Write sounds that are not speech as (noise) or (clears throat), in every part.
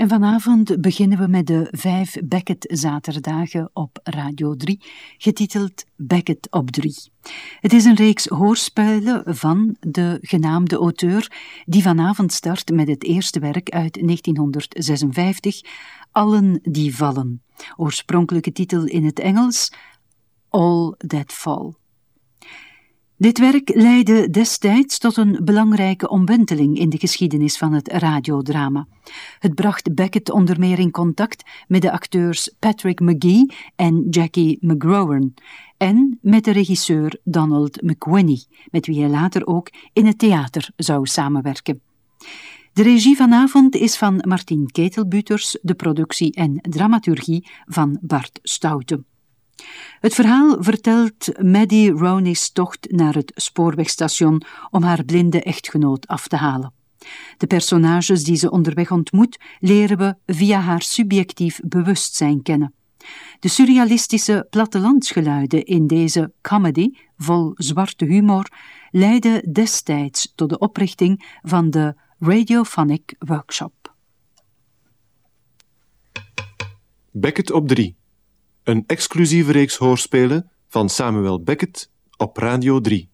En vanavond beginnen we met de vijf Beckett-zaterdagen op Radio 3, getiteld Beckett op 3. Het is een reeks hoorspelen van de genaamde auteur, die vanavond start met het eerste werk uit 1956, Allen die vallen. Oorspronkelijke titel in het Engels, All That Fall. Dit werk leidde destijds tot een belangrijke omwenteling in de geschiedenis van het radiodrama. Het bracht Beckett onder meer in contact met de acteurs Patrick McGee en Jackie McGrowan en met de regisseur Donald McWhinney, met wie hij later ook in het theater zou samenwerken. De regie vanavond is van Martin Ketelbuters, de productie en dramaturgie van Bart Stoute. Het verhaal vertelt Maddie Roney's tocht naar het spoorwegstation om haar blinde echtgenoot af te halen. De personages die ze onderweg ontmoet, leren we via haar subjectief bewustzijn kennen. De surrealistische plattelandsgeluiden in deze comedy, vol zwarte humor, leidden destijds tot de oprichting van de Radiophonic Workshop. Beckett op 3 een exclusieve reeks hoorspelen van Samuel Beckett op Radio 3.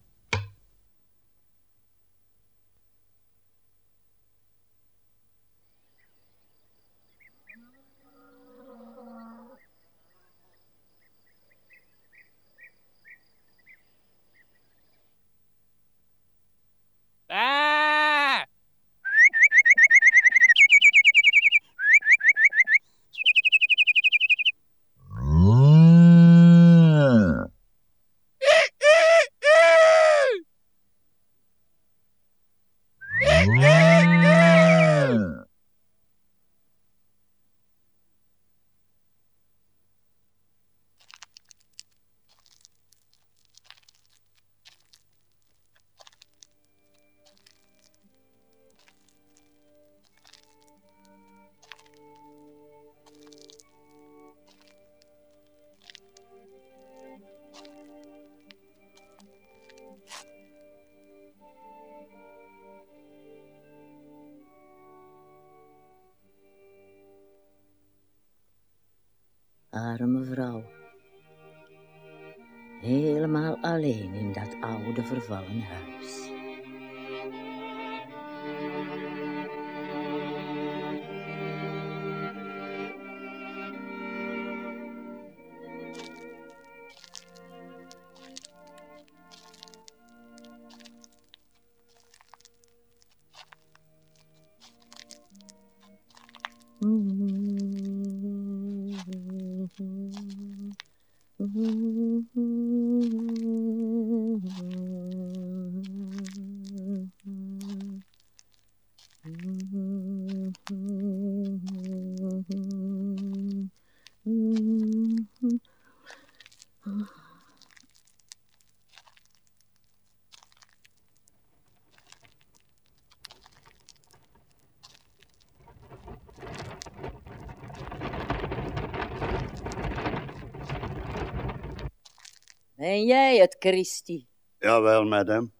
Ben jij het, Christie? Jawel, madame.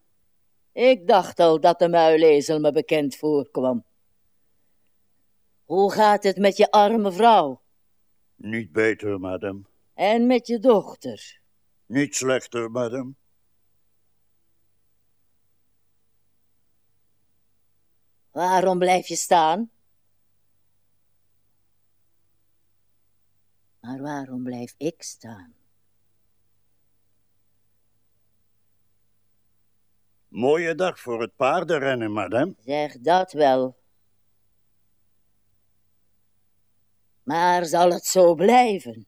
Ik dacht al dat de muilezel me bekend voorkwam. Hoe gaat het met je arme vrouw? Niet beter, madame. En met je dochter? Niet slechter, madame. Waarom blijf je staan? Maar waarom blijf ik staan? Mooie dag voor het paardenrennen, madame. Zeg dat wel. Maar zal het zo blijven?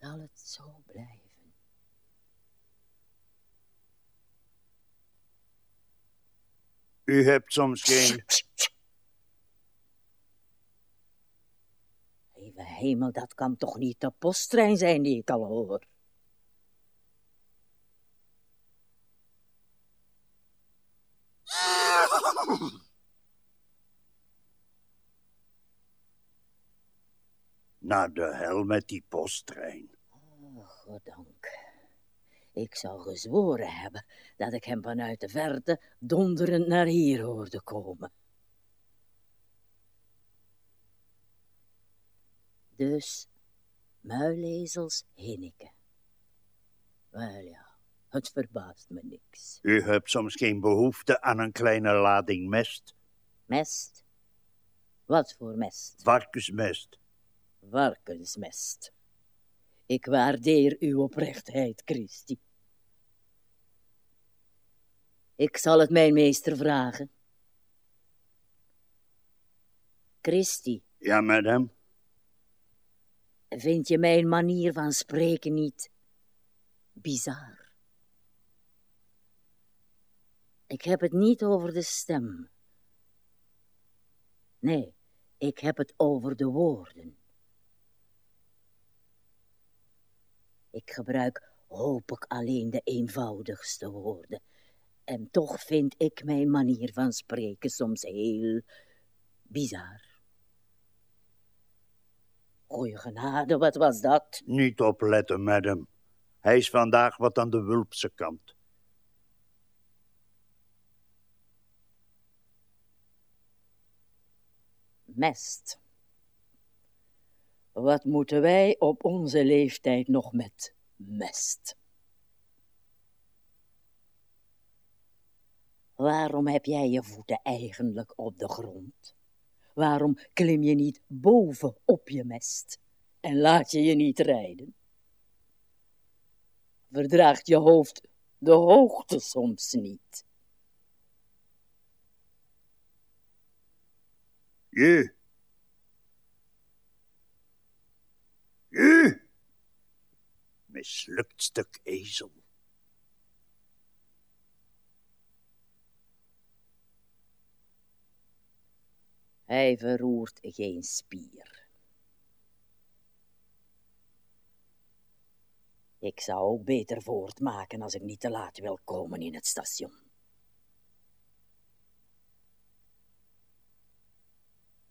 Zal het zo blijven? U hebt soms geen... Lieve hemel, dat kan toch niet de posttrein zijn die ik al hoor? Naar de hel met die posttrein. Oh, goddank. Ik zou gezworen hebben dat ik hem vanuit de verte donderend naar hier hoorde komen. Dus muilezels hinniken. Wel ja, het verbaast me niks. U hebt soms geen behoefte aan een kleine lading mest. Mest? Wat voor mest? Varkensmest. Varkensmest. Ik waardeer uw oprechtheid, Christie. Ik zal het mijn meester vragen. Christie, Ja, madame. vind je mijn manier van spreken niet bizar? Ik heb het niet over de stem. Nee, ik heb het over de woorden. Ik gebruik hoop ik alleen de eenvoudigste woorden. En toch vind ik mijn manier van spreken soms heel bizar. Goeie genade, wat was dat? Niet opletten, madame. Hij is vandaag wat aan de wulpse kant. Mest. Wat moeten wij op onze leeftijd nog met mest? Waarom heb jij je voeten eigenlijk op de grond? Waarom klim je niet boven op je mest en laat je je niet rijden? Verdraagt je hoofd de hoogte soms niet? Je. Je. Mislukt stuk ezel. Hij verroert geen spier. Ik zou ook beter voortmaken als ik niet te laat wil komen in het station.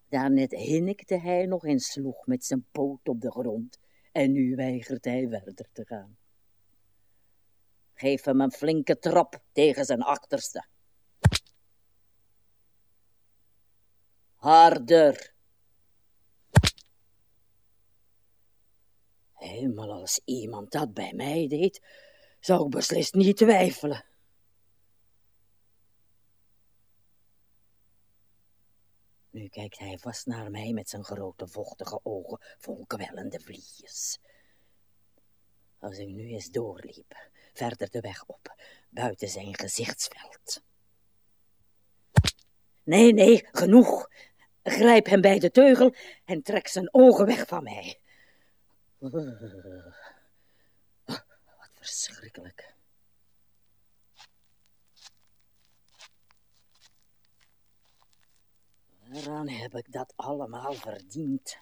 Daarnet hinnikte hij nog en sloeg met zijn poot op de grond en nu weigert hij verder te gaan. Geef hem een flinke trap tegen zijn achterste. Harder. Hemel, als iemand dat bij mij deed, zou ik beslist niet twijfelen. Nu kijkt hij vast naar mij met zijn grote vochtige ogen vol kwellende vliegjes. Als ik nu eens doorliep, verder de weg op, buiten zijn gezichtsveld. Nee, nee, genoeg. Grijp hem bij de teugel en trek zijn ogen weg van mij. Wat verschrikkelijk. Waaraan heb ik dat allemaal verdiend?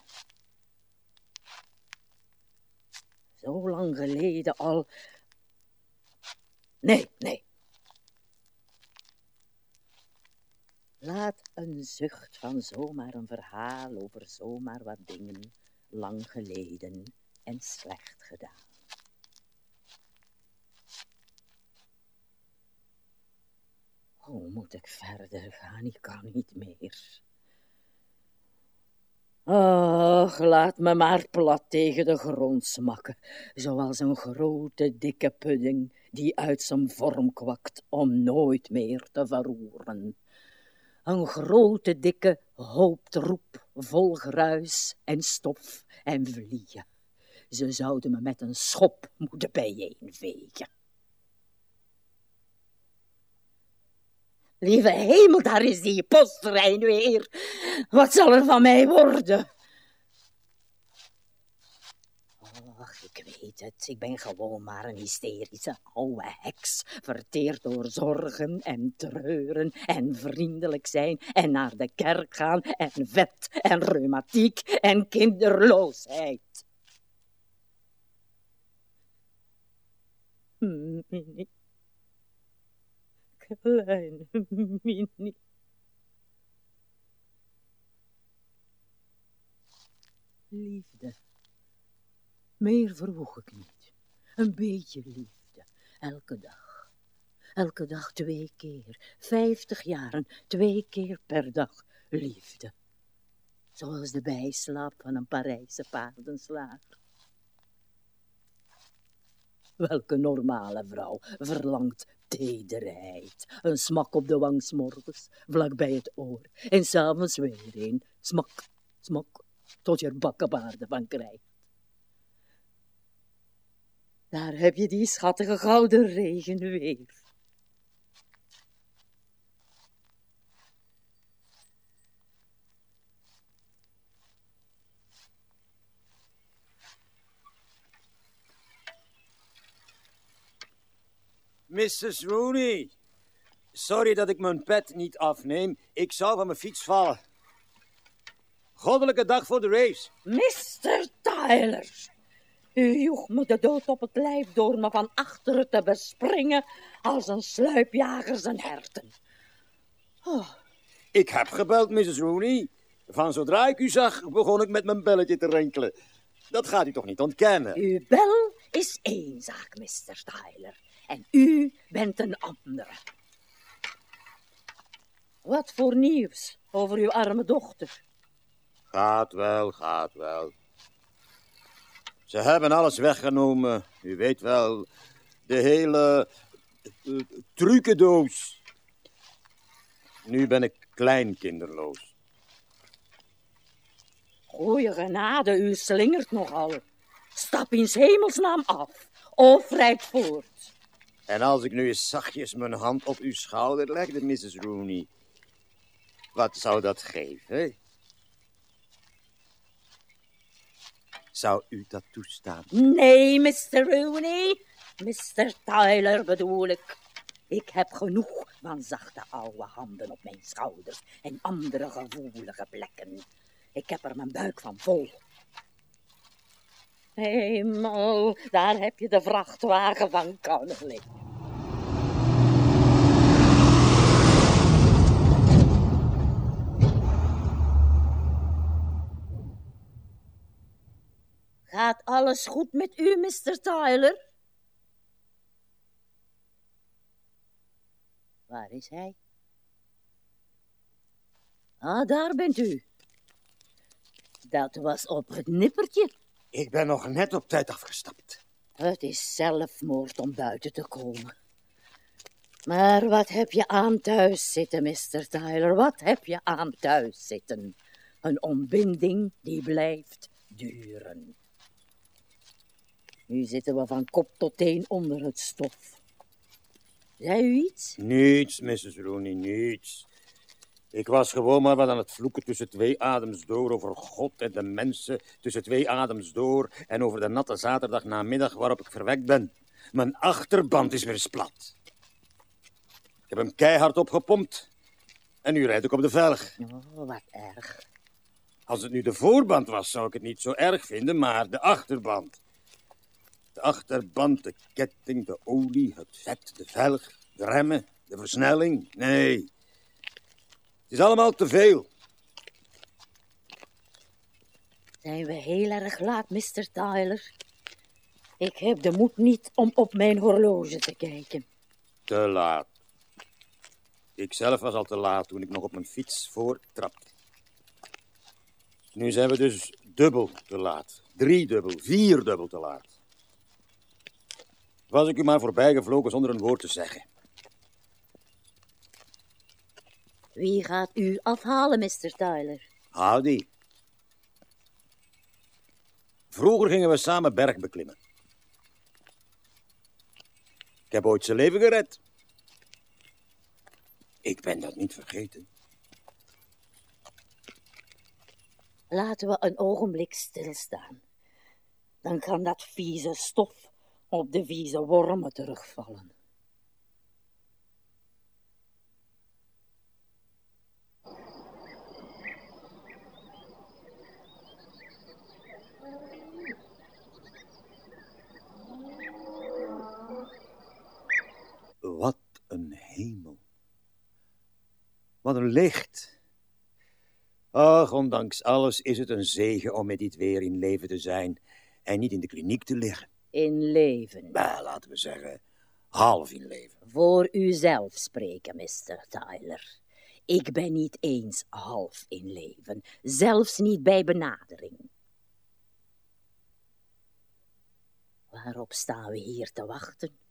Zo lang geleden al. Nee, nee. Laat een zucht van zomaar een verhaal over zomaar wat dingen lang geleden en slecht gedaan. Hoe moet ik verder gaan? Ik kan niet meer. Ach, laat me maar plat tegen de grond smakken, zoals een grote dikke pudding die uit zijn vorm kwakt om nooit meer te verroeren. Een grote dikke hoop troep vol gruis en stof en vliegen. Ze zouden me met een schop moeten bijeenvegen. Lieve hemel, daar is die posttrein weer. Wat zal er van mij worden? Ach, ik weet het. Ik ben gewoon maar een hysterische oude heks. Verteerd door zorgen en treuren en vriendelijk zijn en naar de kerk gaan en vet en reumatiek en kinderloosheid. Kleine (laughs) Minnie. Liefde. Meer verwoeg ik niet. Een beetje liefde. Elke dag. Elke dag twee keer. Vijftig jaren. Twee keer per dag. Liefde. zoals de bijslaap van een Parijse paardenslager. Welke normale vrouw verlangt tederheid, een smak op de wang s'morgens, vlak bij het oor, en s'avonds weer een, smak, smak, tot je er bakkenbaarden van krijgt. Daar heb je die schattige gouden regen weer. Mrs. Rooney. Sorry dat ik mijn pet niet afneem. Ik zou van mijn fiets vallen. Goddelijke dag voor de race. Mr. Tyler, u joeg me de dood op het lijf door me van achteren te bespringen als een sluipjager zijn herten. Oh. Ik heb gebeld, Mrs. Rooney. Van zodra ik u zag, begon ik met mijn belletje te rinkelen. Dat gaat u toch niet ontkennen? Uw bel is één zaak, Mr. Tyler en u bent een andere. Wat voor nieuws over uw arme dochter? Gaat wel, gaat wel. Ze hebben alles weggenomen. U weet wel, de hele uh, trucendoos. Nu ben ik kleinkinderloos. Goeie genade, u slingert nogal. Stap in hemelsnaam af of rijd voort. En als ik nu eens zachtjes mijn hand op uw schouder legde, Mrs. Rooney, wat zou dat geven? Zou u dat toestaan? Nee, Mr. Rooney. Mr. Tyler bedoel ik. Ik heb genoeg van zachte oude handen op mijn schouders en andere gevoelige plekken. Ik heb er mijn buik van vol. Hemel, daar heb je de vrachtwagen van Connolly. Gaat alles goed met u, Mr. Tyler? Waar is hij? Ah, daar bent u. Dat was op het nippertje. Ik ben nog net op tijd afgestapt. Het is zelfmoord om buiten te komen. Maar wat heb je aan thuis zitten, Mr. Tyler? Wat heb je aan thuis zitten? Een ontbinding die blijft duren. Nu zitten we van kop tot teen onder het stof. Zei u iets? Niets, Mrs. Rooney, niets. Ik was gewoon maar wat aan het vloeken tussen twee adems door over God en de mensen, tussen twee adems door en over de natte zaterdag namiddag waarop ik verwekt ben. Mijn achterband is weer splat. Ik heb hem keihard opgepompt en nu rijd ik op de velg. Oh, wat erg. Als het nu de voorband was, zou ik het niet zo erg vinden, maar de achterband. De achterband, de ketting, de olie, het vet, de velg, de remmen, de versnelling. Nee, het is allemaal te veel. Zijn we heel erg laat, Mr. Tyler? Ik heb de moed niet om op mijn horloge te kijken. Te laat. Ik zelf was al te laat toen ik nog op mijn fiets voortrapte. Nu zijn we dus dubbel te laat. Driedubbel, vierdubbel te laat. Was ik u maar voorbijgevlogen zonder een woord te zeggen. Wie gaat u afhalen, Mr. Tyler? Howdy. Vroeger gingen we samen berg beklimmen. Ik heb ooit zijn leven gered. Ik ben dat niet vergeten. Laten we een ogenblik stilstaan. Dan kan dat vieze stof op de vieze wormen terugvallen. Wat een hemel. Wat een licht. Ach, ondanks alles is het een zegen om met dit weer in leven te zijn en niet in de kliniek te liggen. In leven? Nou, laten we zeggen, half in leven. Voor uzelf spreken, Mr. Tyler. Ik ben niet eens half in leven, zelfs niet bij benadering. Waarop staan we hier te wachten?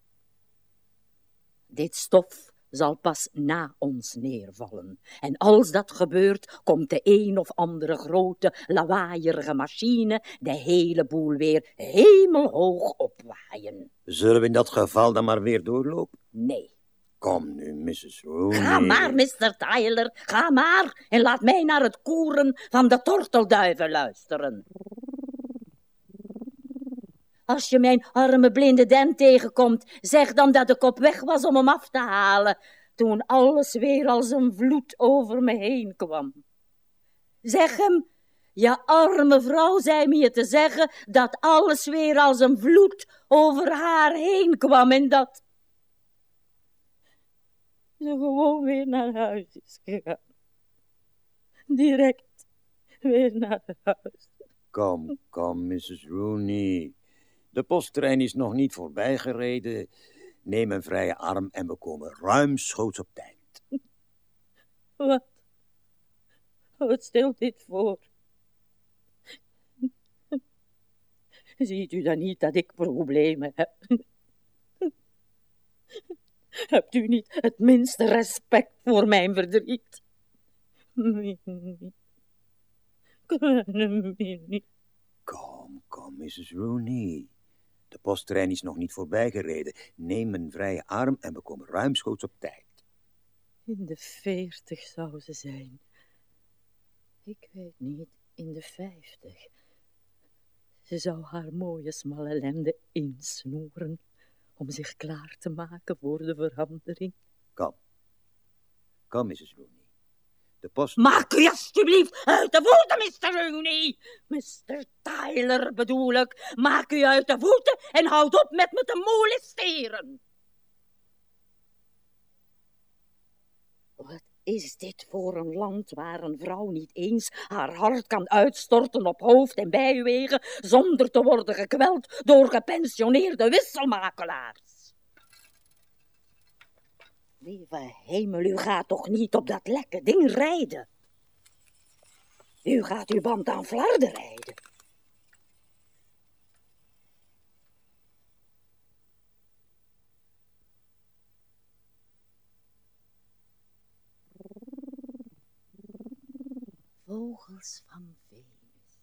Dit stof zal pas na ons neervallen. En als dat gebeurt, komt de een of andere grote, lawaaierige machine de hele boel weer hemelhoog opwaaien. Zullen we in dat geval dan maar weer doorlopen? Nee. Kom nu, Mrs. Rooney. Ga maar, Mr. Tyler, ga maar en laat mij naar het koeren van de tortelduiven luisteren. Als je mijn arme blinde Den tegenkomt, zeg dan dat ik op weg was om hem af te halen, toen alles weer als een vloed over me heen kwam. Zeg hem, je arme vrouw zei me je te zeggen dat alles weer als een vloed over haar heen kwam en dat ze gewoon weer naar huis is gegaan. Direct weer naar huis. Kom, kom, Mrs. Rooney. De posttrein is nog niet voorbij gereden. Neem een vrije arm en we komen ruimschoots op tijd. (laughs) Wat? Wat stelt dit voor? (laughs) Ziet u dan niet dat ik problemen heb? (laughs) Hebt u niet het minste respect voor mijn verdriet? Kom, kom, Mrs. Rooney. De posttrein is nog niet voorbij gereden. Neem een vrije arm en we komen ruimschoots op tijd. In de veertig zou ze zijn. Ik weet niet, in de vijftig. Ze zou haar mooie smalle lende insnoeren om zich klaar te maken voor de verandering. Kom. Kom, Mrs. Rooney. Maak u alstublieft uit de voeten, Mr. Rooney. Mr. Tyler bedoel ik. Maak u uit de voeten en houd op met me te molesteren. Wat is dit voor een land waar een vrouw niet eens haar hart kan uitstorten op hoofd en bijwegen zonder te worden gekweld door gepensioneerde wisselmakelaars? Lieve hemel, u gaat toch niet op dat lekke ding rijden? U gaat uw band aan flarden rijden. Vogels van Venus.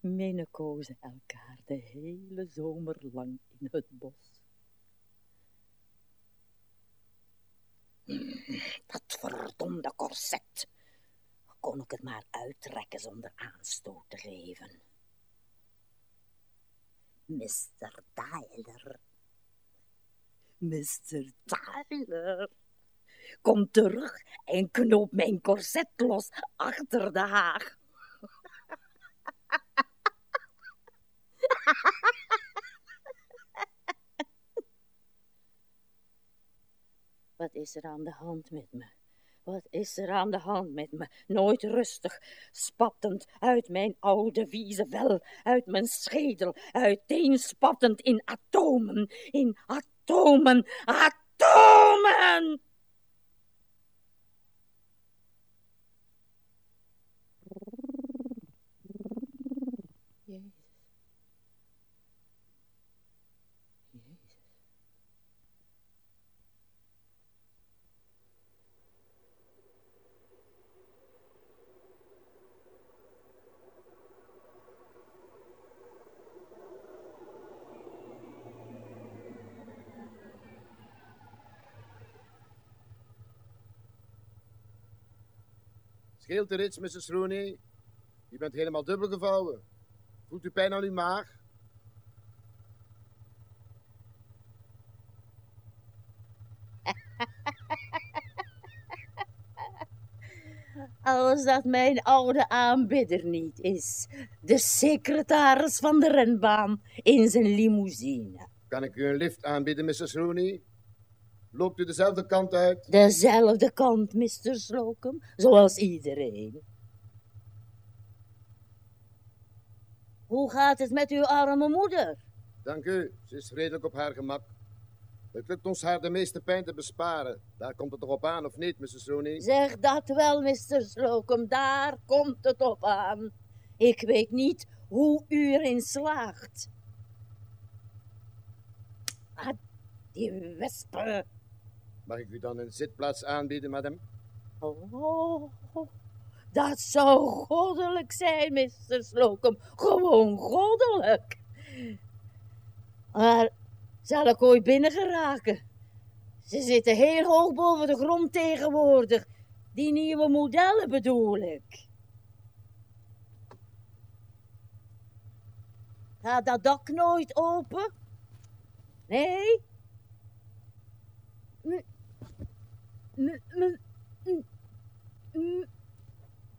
Minnekozen elkaar de hele zomer lang in het bos. Dat verdomde korset. Kon ik het maar uittrekken zonder aanstoot te geven. Mr. Tyler. Mr. Tyler. Kom terug en knoop mijn korset los achter de haag. (laughs) Wat is er aan de hand met me? Wat is er aan de hand met me? Nooit rustig, spattend uit mijn oude vieze vel, uit mijn schedel, uiteenspattend in atomen, in atomen, atomen! Scheelt er iets, Mrs. Rooney? U bent helemaal dubbel gevouwen. Voelt u pijn aan uw maag? (laughs) Als dat mijn oude aanbidder niet is, de secretaris van de renbaan in zijn limousine. Kan ik u een lift aanbieden, Mrs. Rooney? Loopt u dezelfde kant uit? Dezelfde kant, Mr. Slocum, zoals iedereen. Hoe gaat het met uw arme moeder? Dank u, ze is redelijk op haar gemak. Het lukt ons haar de meeste pijn te besparen. Daar komt het toch op aan, of niet, Mrs. Rooney? Zeg dat wel, Mr. Slocum, daar komt het op aan. Ik weet niet hoe u erin slaagt. Ah, die wespen. Mag ik u dan een zitplaats aanbieden, madame? Oh, dat zou goddelijk zijn, Mr. Slocum. Gewoon goddelijk. Maar zal ik ooit binnen geraken? Ze zitten heel hoog boven de grond tegenwoordig. Die nieuwe modellen bedoel ik. Gaat dat dak nooit open? Nee?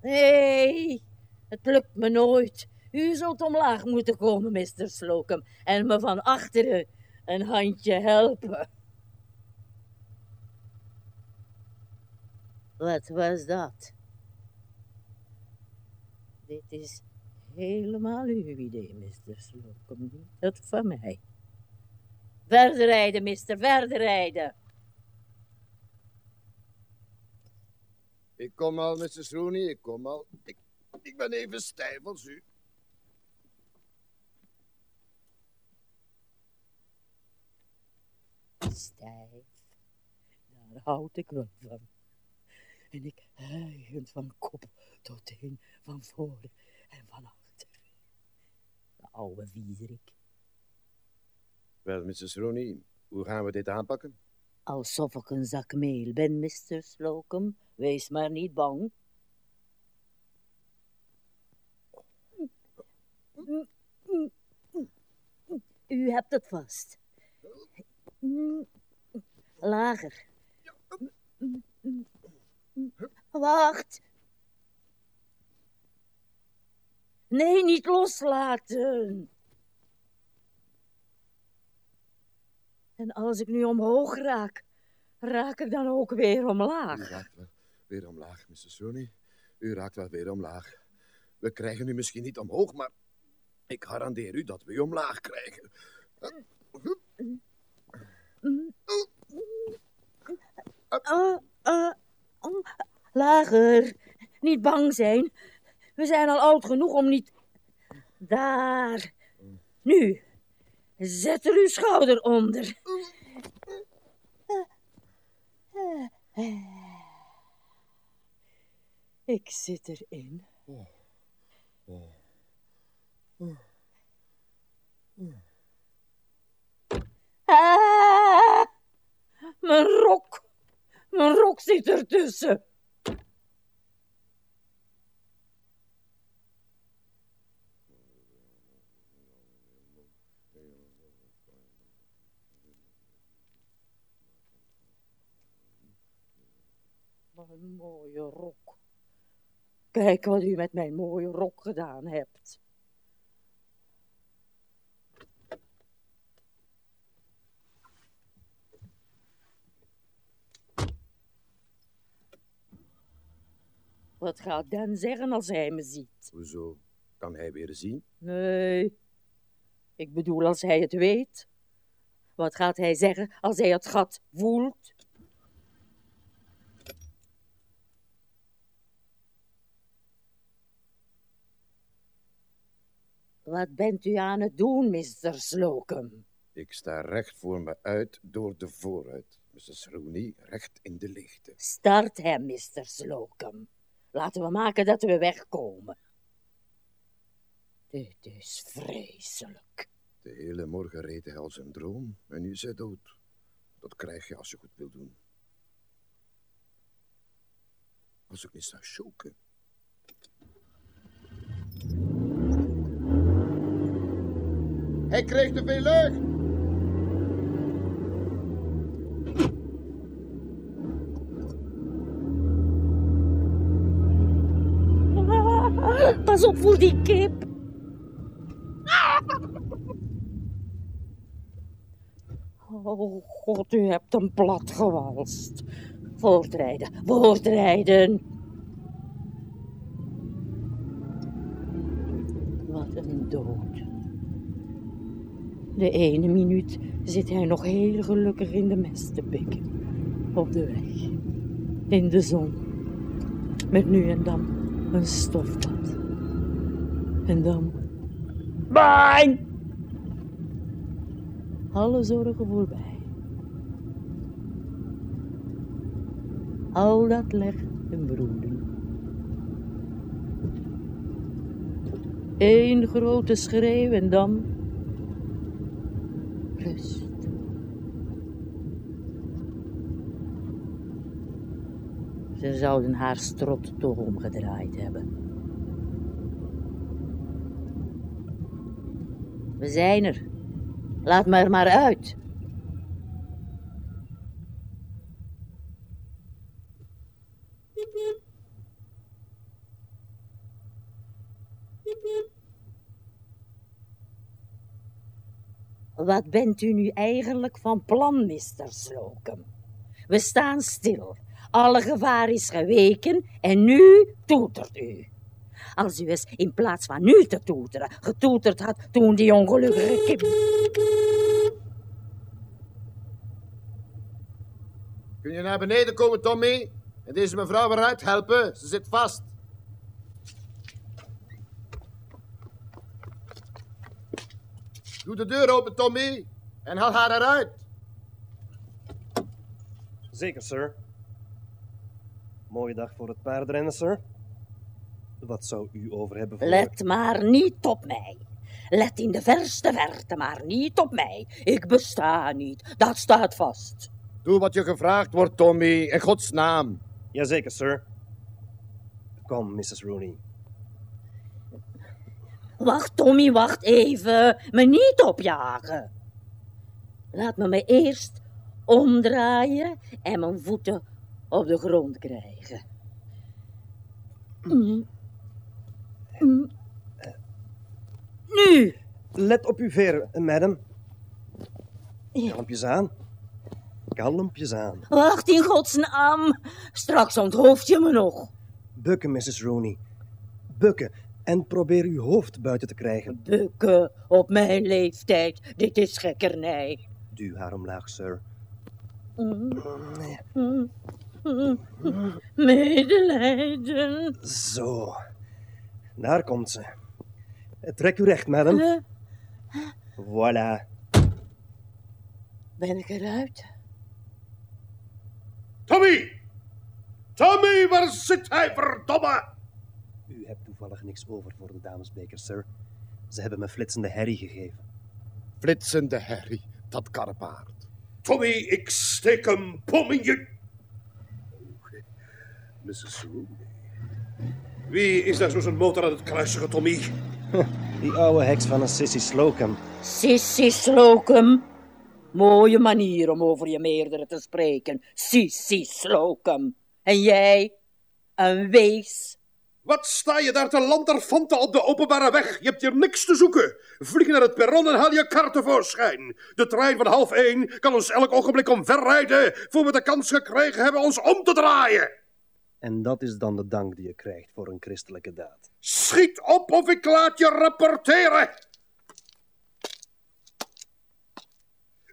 Nee, het lukt me nooit. U zult omlaag moeten komen, Mr. Slocum, en me van achteren een handje helpen. Wat was dat? Dit is helemaal uw idee, Mr. Slocum, niet het van mij. Verder rijden, mister, verder rijden. Ik kom al, Mrs. Rooney, ik kom al. Ik, ik ben even stijf als u. Stijf, daar houd ik wel van. En ik hijgend van kop tot teen, van voren en van achter. De oude viezerik. Wel, Mrs. Rooney, hoe gaan we dit aanpakken? Alsof ik een zak meel ben, Mr. Slocum. Wees maar niet bang. U hebt het vast. Lager. Wacht. Nee, niet loslaten. En als ik nu omhoog raak, raak ik dan ook weer U omlaag. raakt wel weer omlaag, Mrs. Rooney. U raakt wel weer omlaag. We krijgen u misschien niet omhoog, maar ik garandeer u dat we u omlaag krijgen. Ah, ah, ah, lager. Niet bang zijn. We zijn al oud genoeg om niet... Daar. Nu. Zet er uw schouder onder. Ik zit erin. Ah, mijn rok. Mijn rok zit ertussen. Mijn mooie rok. Kijk wat u met mijn mooie rok gedaan hebt. Wat gaat Dan zeggen als hij me ziet? Hoezo? Kan hij weer zien? Nee, ik bedoel als hij het weet. Wat gaat hij zeggen als hij het gat voelt? Wat bent u aan het doen, Mr. Slocum? Ik sta recht voor me uit door de vooruit. Mrs. Rooney, recht in de lichten. Start hem, Mr. Slocum. Laten we maken dat we wegkomen. Dit is vreselijk. De hele morgen reed hij als een droom en nu is hij dood. Dat krijg je als je goed wil doen. Als ik niet zou choken. Hij kreeg te veel lucht. Pas op voor die kip. Oh god, u hebt hem plat gewalst. Voortrijden, voortrijden. Wat een dood. De ene minuut zit hij nog heel gelukkig in de mest te pikken. Op de weg. In de zon. Met nu en dan een stofbad. En dan... Bang! Alle zorgen voorbij. Al dat leggen en broeden. Eén grote schreeuw en dan Ze zouden haar strot toch omgedraaid hebben. We zijn er. Laat me er maar uit. Wat bent u nu eigenlijk van plan, Mr. Slocum? We staan stil. Alle gevaar is geweken en nu toetert u. Als u eens in plaats van nu te toeteren, getoeterd had toen die ongelukkige kip... Kun je naar beneden komen, Tommy? En deze mevrouw eruit helpen? Ze zit vast. Doe de deur open, Tommy. En haal haar eruit. Zeker, sir. Mooie dag voor het paardrennen, sir. Wat zou u over hebben voor... Let maar niet op mij. Let in de verste verte maar niet op mij. Ik besta niet, dat staat vast. Doe wat je gevraagd wordt, Tommy. In Gods naam. Jazeker, sir. Kom, Mrs. Rooney. Wacht, Tommy, wacht even. Me niet opjagen. Laat me me eerst omdraaien en mijn voeten op de grond krijgen. Mm. Mm. Nu! Let op uw veer, madam. Kalmpjes aan. Kalmpjes aan. Wacht in godsnaam. Straks onthoofd je me nog. Bukken, Mrs. Rooney. Bukken. En probeer uw hoofd buiten te krijgen. Bukken op mijn leeftijd. Dit is gekkernij. Duw haar omlaag, sir. Mm. Mm. Mm. Medelijden. Zo. Daar komt ze. Trek u recht, madam. Uh, Voilà. ben ik eruit? Tommy! Tommy, waar zit hij, verdomme? Toevallig niks over voor de damesbeker, sir. Ze hebben me flitsende herrie gegeven. Flitsende herrie, dat karpaard. Tommy, ik steek een bom in je... Mrs. Rooney. Wie is daar zo zijn motor aan het kruisigen, Tommy? Die oude heks van een Sissy Slocum. Sissy Slocum. Mooie manier om over je meerdere te spreken. Sissy Slocum. En jij? Een wees? Wat sta je daar te lanterfanten op de openbare weg? Je hebt hier niks te zoeken. Vlieg naar het perron en haal je kar tevoorschijn. De trein van half één kan ons elk ogenblik omverrijden... voor we de kans gekregen hebben ons om te draaien. En dat is dan de dank die je krijgt voor een christelijke daad. Schiet op of ik laat je rapporteren.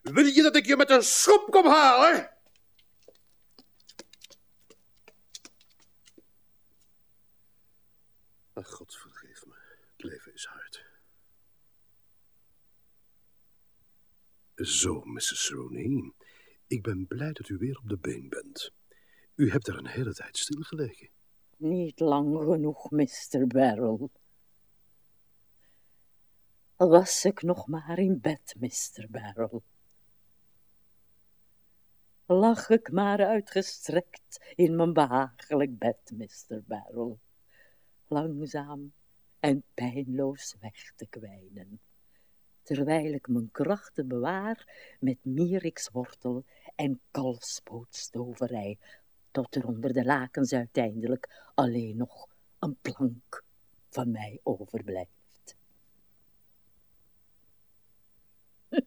Wil je dat ik je met een schop kom halen? Ach, God vergeef me. Het leven is hard. Zo, Mrs. Rooney. Ik ben blij dat u weer op de been bent. U hebt er een hele tijd stilgelegen. Niet lang genoeg, Mr. Barrel. Was ik nog maar in bed, Mr. Barrel. Lag ik maar uitgestrekt in mijn behagelijk bed, Mr. Barrel. Langzaam en pijnloos weg te kwijnen. Terwijl ik mijn krachten bewaar met mierikswortel en kalfspootstoverij tot er onder de lakens uiteindelijk alleen nog een plank van mij overblijft. (laughs)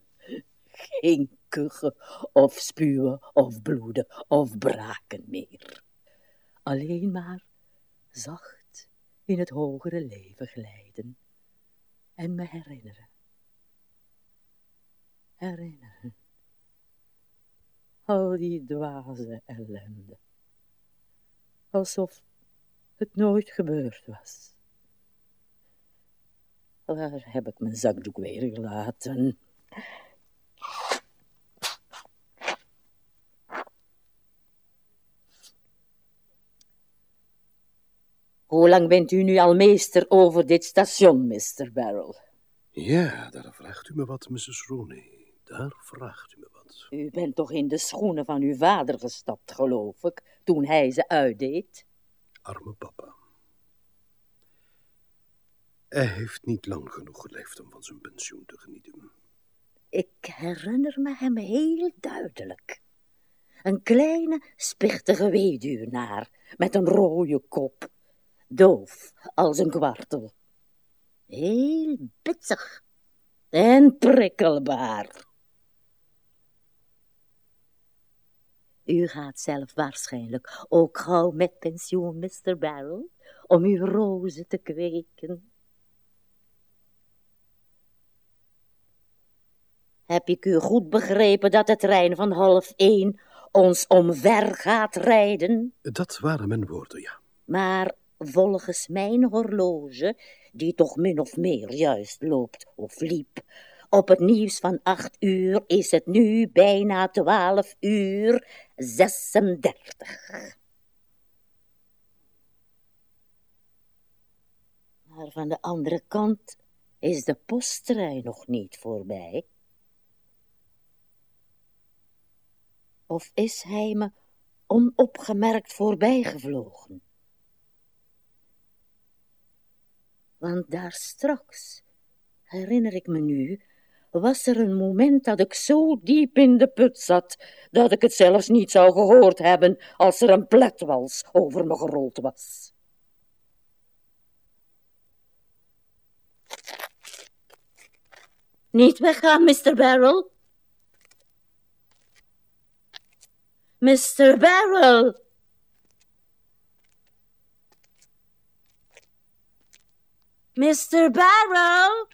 Geen kuchen of spuwen of bloeden of braken meer. Alleen maar zacht in het hogere leven glijden en me herinneren herinneren. Al die dwaze ellende. Alsof het nooit gebeurd was. Waar heb ik mijn zakdoek weer gelaten? Hoe lang bent u nu al meester over dit station, Mr. Barrel? Ja, daar vraagt u me wat, Mrs. Rooney. Daar vraagt u me wat. U bent toch in de schoenen van uw vader gestapt, geloof ik, toen hij ze uitdeed? Arme papa. Hij heeft niet lang genoeg geleefd om van zijn pensioen te genieten. Ik herinner me hem heel duidelijk. Een kleine, spichtige weduwnaar met een rode kop, doof als een kwartel. Heel bitsig en prikkelbaar. U gaat zelf waarschijnlijk ook gauw met pensioen, Mr. Barrel, om uw rozen te kweken. Heb ik u goed begrepen dat de trein van half één ons omver gaat rijden? Dat waren mijn woorden, ja. Maar volgens mijn horloge, die toch min of meer juist loopt of liep, op het nieuws van acht uur is het nu bijna twaalf uur zesendertig. Maar van de andere kant is de posttrein nog niet voorbij. Of is hij me onopgemerkt voorbijgevlogen? Want daar straks, herinner ik me nu, was er een moment dat ik zo diep in de put zat, dat ik het zelfs niet zou gehoord hebben als er een pletwals over me gerold was. Niet weggaan, Mr. Barrel. Mr. Barrel! Mr. Barrel!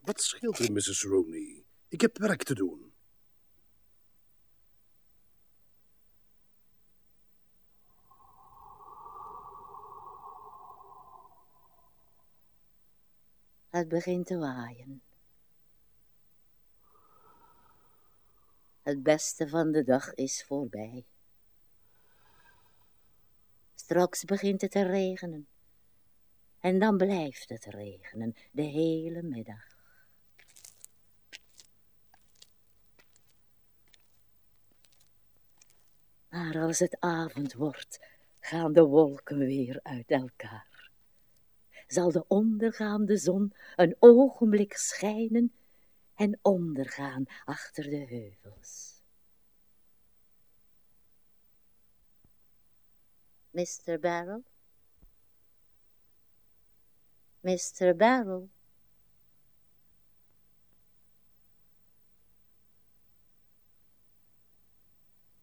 Wat scheelt er, Mrs. Rooney? Ik heb werk te doen. Het begint te waaien. Het beste van de dag is voorbij. Straks begint het te regenen. En dan blijft het regenen de hele middag. Maar als het avond wordt, gaan de wolken weer uit elkaar. Zal de ondergaande zon een ogenblik schijnen en ondergaan achter de heuvels. Mr. Barrel? Mr. Barrel?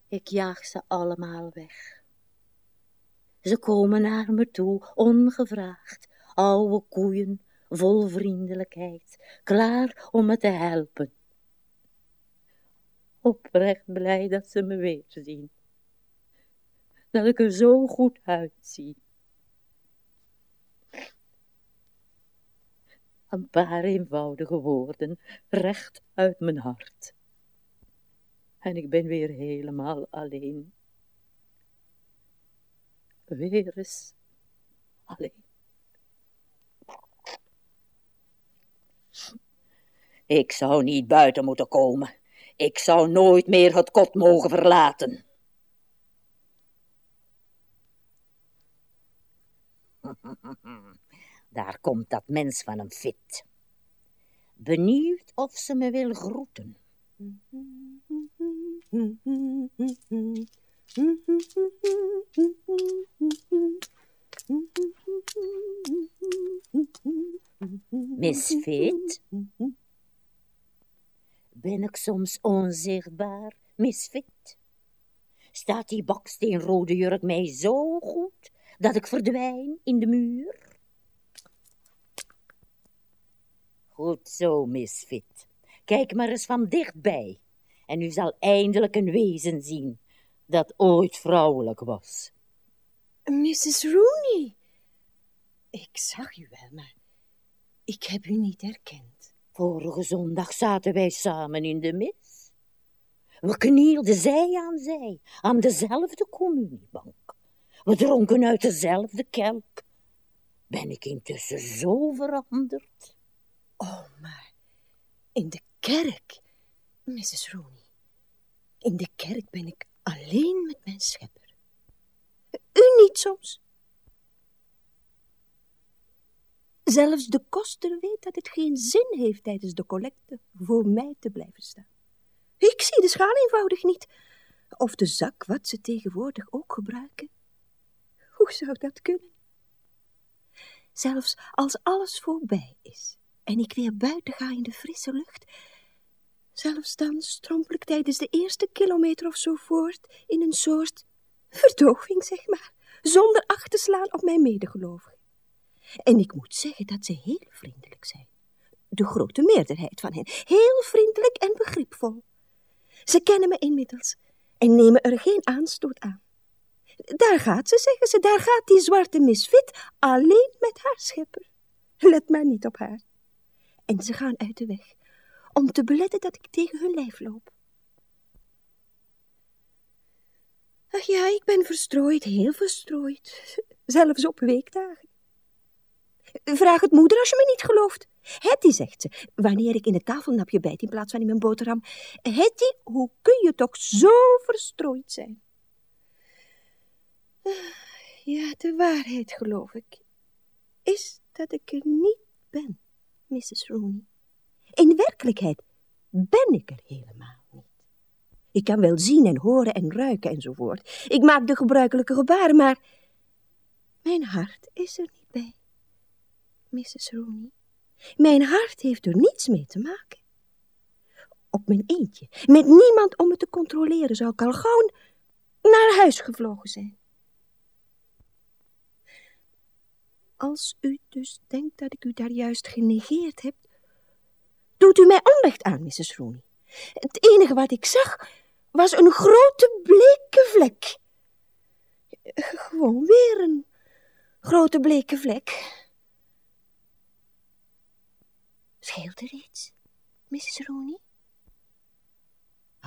Ik jaag ze allemaal weg. Ze komen naar me toe, ongevraagd, oude koeien, vol vriendelijkheid, klaar om me te helpen. Oprecht blij dat ze me weer zien. Dat ik er zo goed uitzie. Een paar eenvoudige woorden, recht uit mijn hart. En ik ben weer helemaal alleen. Weer eens alleen. Ik zou niet buiten moeten komen. Ik zou nooit meer het kot mogen verlaten. (laughs) Daar komt dat mens van een fit. Benieuwd of ze me wil groeten. Misfit? Ben ik soms onzichtbaar, misfit? Staat die baksteenrode jurk mij zo goed dat ik verdwijn in de muur? Goed zo, misfit. Kijk maar eens van dichtbij. En u zal eindelijk een wezen zien dat ooit vrouwelijk was. Mrs. Rooney. Ik zag u wel, maar ik heb u niet herkend. Vorige zondag zaten wij samen in de mis. We knielden zij aan zij, aan dezelfde communiebank. We dronken uit dezelfde kelk. Ben ik intussen zo veranderd? Oh, maar in de kerk, Mrs. Rooney. In de kerk ben ik alleen met mijn schepper. U niet soms? Zelfs de koster weet dat het geen zin heeft tijdens de collecte voor mij te blijven staan. Ik zie de schaal eenvoudig niet. Of de zak, wat ze tegenwoordig ook gebruiken. Hoe zou dat kunnen? Zelfs als alles voorbij is en ik weer buiten ga in de frisse lucht, zelfs dan strompel ik tijdens de eerste kilometer of zo voort in een soort verdoving, zeg maar, zonder acht te slaan op mijn medegelovigen. En ik moet zeggen dat ze heel vriendelijk zijn. De grote meerderheid van hen. Heel vriendelijk en begripvol. Ze kennen me inmiddels en nemen er geen aanstoot aan. Daar gaat ze, zeggen ze, daar gaat die zwarte misfit alleen met haar schepper. Let maar niet op haar. En ze gaan uit de weg, om te beletten dat ik tegen hun lijf loop. Ach ja, ik ben verstrooid, heel verstrooid, (laughs) zelfs op weekdagen. Vraag het moeder als je me niet gelooft. Hetty, zegt ze, wanneer ik in het tafelnapje bijt in plaats van in mijn boterham. Hetty, hoe kun je toch zo verstrooid zijn? Ja, de waarheid, geloof ik, is dat ik er niet ben, Mrs. Rooney. In werkelijkheid ben ik er helemaal niet. Ik kan wel zien en horen en ruiken enzovoort. Ik maak de gebruikelijke gebaren, maar mijn hart is er niet bij. Mrs. Rooney. Mijn hart heeft er niets mee te maken. Op mijn eentje, met niemand om me te controleren, zou ik al gauw naar huis gevlogen zijn. Als u dus denkt dat ik u daar juist genegeerd heb, doet u mij onrecht aan, Mrs. Rooney. Het enige wat ik zag was een grote bleke vlek. Gewoon weer een grote bleke vlek. Scheelt er iets, Mrs. Rooney?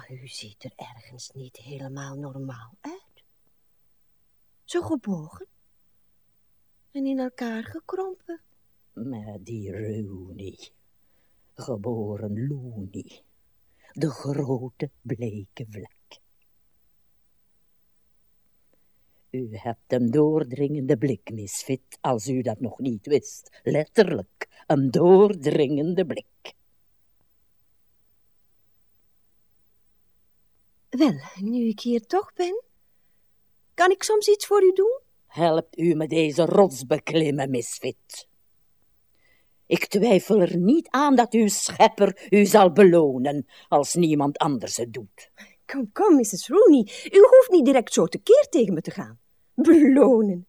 u ziet er ergens niet helemaal normaal uit. Zo gebogen en in elkaar gekrompen. Maar die Rooney, geboren Looney, de grote bleke vlek. U hebt een doordringende blik, misfit, als u dat nog niet wist. Letterlijk, een doordringende blik. Wel, nu ik hier toch ben, kan ik soms iets voor u doen? Helpt u me deze rots beklimmen, misfit. Ik twijfel er niet aan dat uw schepper u zal belonen, als niemand anders het doet. Kom, kom, Mrs. Rooney, u hoeft niet direct zo tekeer tegen me te gaan. Belonen.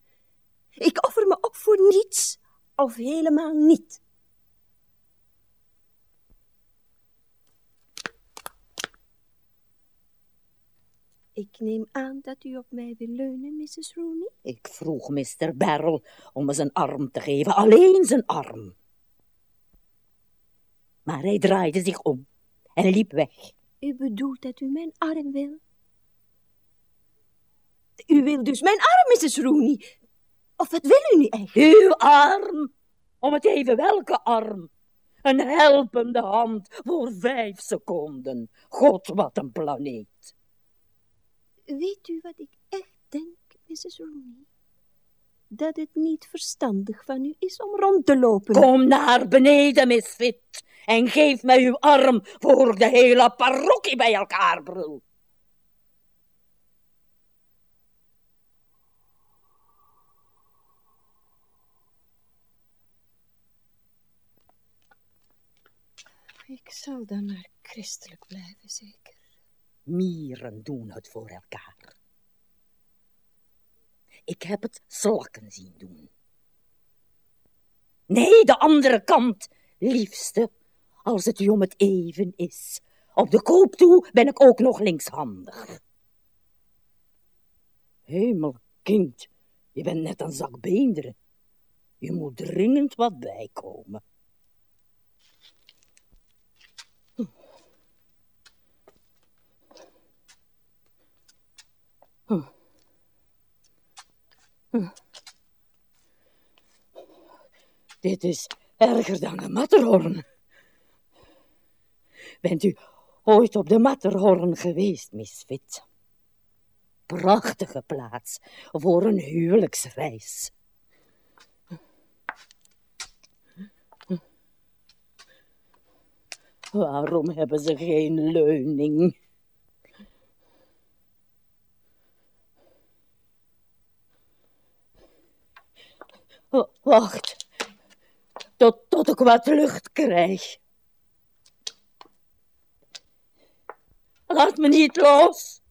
Ik offer me op voor niets, of helemaal niet. Ik neem aan dat u op mij wil leunen, Mrs. Rooney. Ik vroeg Mr. Barrel om me zijn arm te geven, alleen zijn arm. Maar hij draaide zich om en liep weg. U bedoelt dat u mijn arm wil? U wil dus mijn arm, Mrs. Rooney? Of wat wil u nu eigenlijk? Uw arm? Om het even welke arm? Een helpende hand voor vijf seconden. God, wat een planeet. Weet u wat ik echt denk, Mrs. Rooney? Dat het niet verstandig van u is om rond te lopen. Kom naar beneden, misfit, en geef mij uw arm voor de hele parochie bij elkaar brul. Ik zal dan maar christelijk blijven, zeker. Mieren doen het voor elkaar. Ik heb het slakken zien doen. Nee, de andere kant. liefste, als het u om het even is. Op de koop toe ben ik ook nog linkshandig. Hemel, kind, je bent net een zak beenderen. Je moet dringend wat bijkomen. Dit is erger dan de Matterhorn. Bent u ooit op de Matterhorn geweest, Miss Fit? Prachtige plaats voor een huwelijksreis. Waarom hebben ze geen leuning? (laughs) wacht, tot, tot ik wat lucht krijg. Laat me niet los.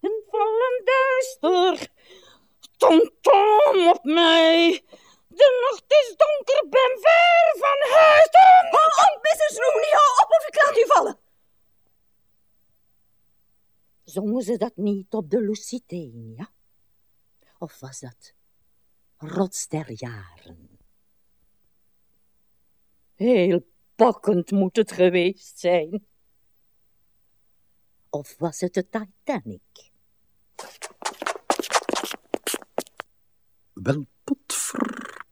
Een vallen duister, tom tom op mij. De nacht is donker, ben ver van huis. Hou op, Mrs. Rooney, hou op of ik laat u vallen. Zongen ze dat niet op de Lusitania? Of was dat Rots der Jaren? Heel pakkend moet het geweest zijn. Of was het de Titanic? Wel potver.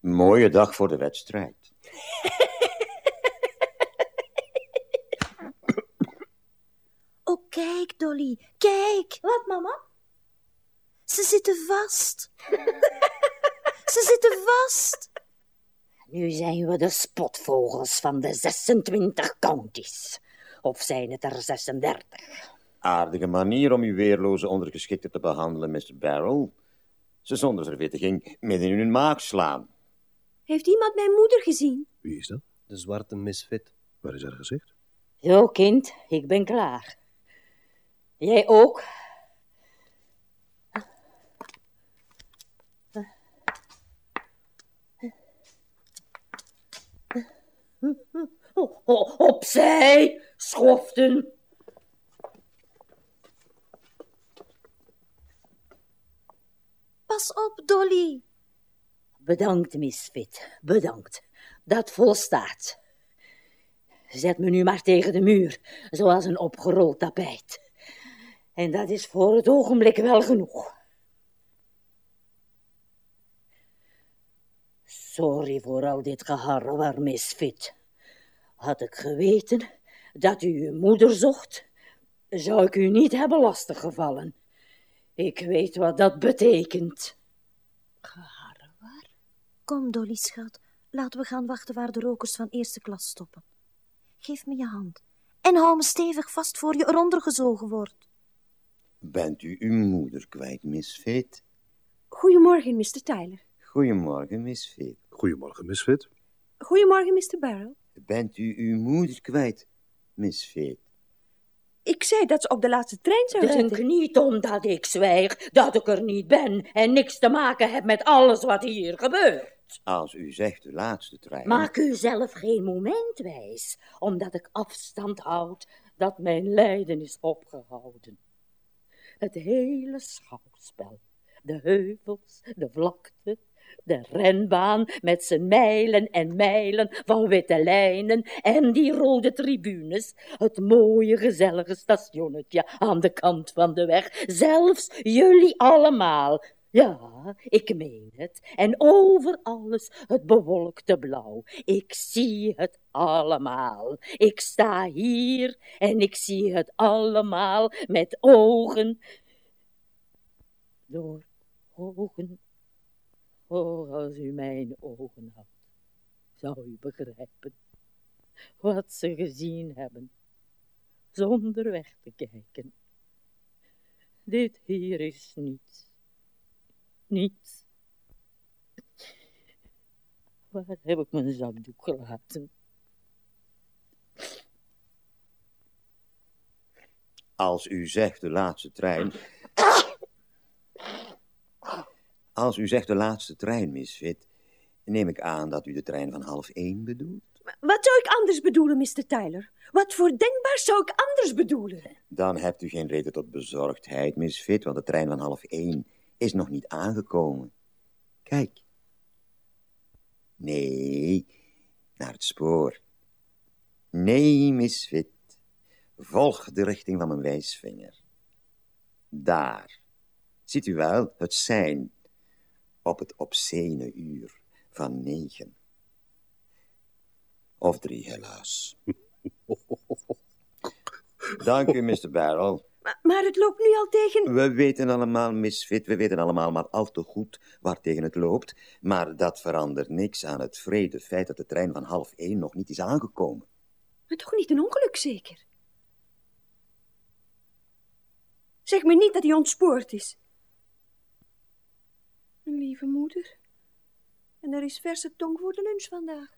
Mooie dag voor de wedstrijd. (laughs) Oh, kijk, Dolly, kijk. Wat, mama? Ze zitten vast. (laughs) Ze zitten vast. Nu zijn we de spotvogels van de 26 counties. Of zijn het er 36? Aardige manier om uw weerloze ondergeschikte te behandelen, Mr. Barrel. Ze zonder verwittiging midden in hun maag slaan. Heeft iemand mijn moeder gezien? Wie is dat? De zwarte misfit. Waar is haar gezicht? Zo, kind, ik ben klaar. Jij ook? Opzij, schoften. Pas op, Dolly. Bedankt, Miss Fit, bedankt. Dat volstaat. Zet me nu maar tegen de muur, zoals een opgerold tapijt. En dat is voor het ogenblik wel genoeg. Sorry voor al dit geharrewar, Miss Fit. Had ik geweten dat u uw moeder zocht, zou ik u niet hebben lastiggevallen. Ik weet wat dat betekent. Geharrewar? Kom, Dolly, schat. Laten we gaan wachten waar de rokers van eerste klas stoppen. Geef me je hand. En hou me stevig vast voor je eronder gezogen wordt. Bent u uw moeder kwijt, Miss Fit? Goedemorgen, Mr. Tyler. Goedemorgen, Miss Fit. Goedemorgen, Miss Fit. Goedemorgen, Mr. Barrel. Bent u uw moeder kwijt, Miss Fit? Ik zei dat ze op de laatste trein zou Denk zitten. niet omdat ik zwijg dat ik er niet ben en niks te maken heb met alles wat hier gebeurt. Als u zegt de laatste trein... Maak u zelf geen moment wijs, omdat ik afstand houd dat mijn lijden is opgehouden. Het hele schouwspel, de heuvels, de vlakte, de renbaan met zijn mijlen en mijlen van witte lijnen en die rode tribunes, het mooie gezellige stationnetje aan de kant van de weg, zelfs jullie allemaal. Ja, ik meen het. En over alles het bewolkte blauw. Ik zie het allemaal. Ik sta hier en ik zie het allemaal met ogen. Door ogen. Oh, als u mijn ogen had, zou u begrijpen wat ze gezien hebben, zonder weg te kijken. Dit hier is niets. Niets. Waar heb ik mijn zakdoek gelaten? Als u zegt de laatste trein... Als u zegt de laatste trein, Miss Fit, neem ik aan dat u de trein van half één bedoelt. Wat zou ik anders bedoelen, Mr. Tyler? Wat voor denkbaar zou ik anders bedoelen? Dan hebt u geen reden tot bezorgdheid, Miss Fit, want de trein van half één is nog niet aangekomen. Kijk. Nee, naar het spoor. Nee, Miss Fit. Volg de richting van mijn wijsvinger. Daar. Ziet u wel, het sein op het obscene uur van negen. Of drie, helaas. (laughs) Dank u, Mr. Barrel. Maar, maar het loopt nu al tegen... We weten allemaal, Miss Fit, we weten allemaal maar al te goed waar tegen het loopt. Maar dat verandert niks aan het vrede feit dat de trein van half één nog niet is aangekomen. Maar toch niet een ongeluk, zeker? Zeg me niet dat hij ontspoord is. Mijn lieve moeder. En er is verse tong voor de lunch vandaag.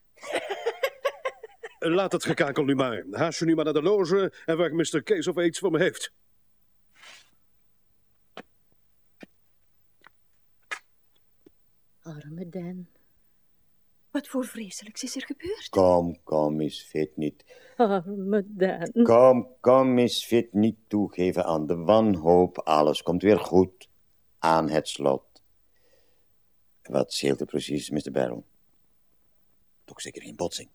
(laughs) Laat het gekakel nu maar. Haast je nu maar naar de loge en vraag Mr. Case of hij iets voor me heeft. Arme Dan. Wat voor vreselijks is er gebeurd? Kom, kom, Miss Fit, niet. Arme Dan. Kom, kom, Miss Fit, niet toegeven aan de wanhoop. Alles komt weer goed aan het slot. Wat scheelt er precies, Mr. Barrel? Toch zeker geen botsing?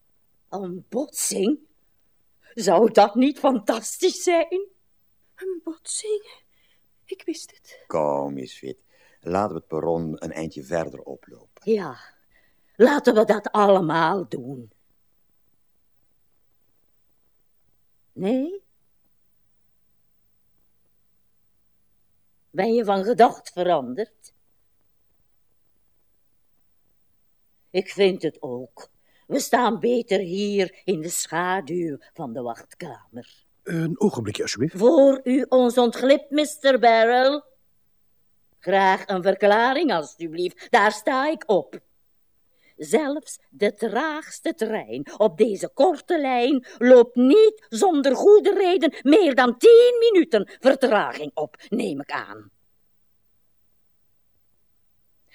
Een botsing? Zou dat niet fantastisch zijn? Een botsing? Ik wist het. Kom, Miss Fit. Laten we het perron een eindje verder oplopen. Ja, laten we dat allemaal doen. Nee? Ben je van gedacht veranderd? Ik vind het ook. We staan beter hier in de schaduw van de wachtkamer. Een ogenblikje, alsjeblieft. Voor u ons ontglipt, Mr. Barrel. Graag een verklaring, alstublieft. Daar sta ik op. Zelfs de traagste trein op deze korte lijn loopt niet zonder goede reden meer dan tien minuten vertraging op, neem ik aan.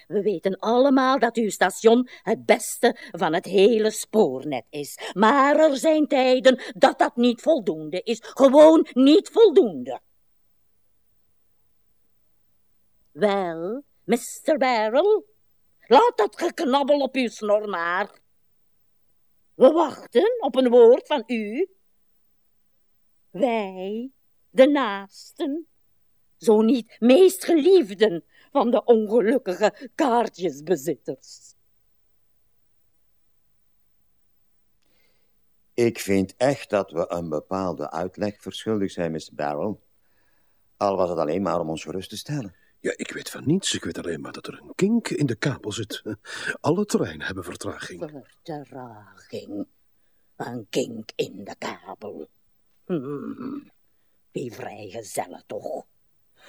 We weten allemaal dat uw station het beste van het hele spoornet is. Maar er zijn tijden dat dat niet voldoende is. Gewoon niet voldoende. Wel, Mr. Barrel, laat dat geknabbel op uw snor maar. We wachten op een woord van u. Wij, de naasten, zo niet meest geliefden van de ongelukkige kaartjesbezitters. Ik vind echt dat we een bepaalde uitleg verschuldigd zijn, Mr. Barrel. Al was het alleen maar om ons gerust te stellen. Ja, ik weet van niets. Ik weet alleen maar dat er een kink in de kabel zit. (laughs) Alle treinen hebben vertraging. Vertraging. Een kink in de kabel. Hmm. Wie vrijgezellen toch.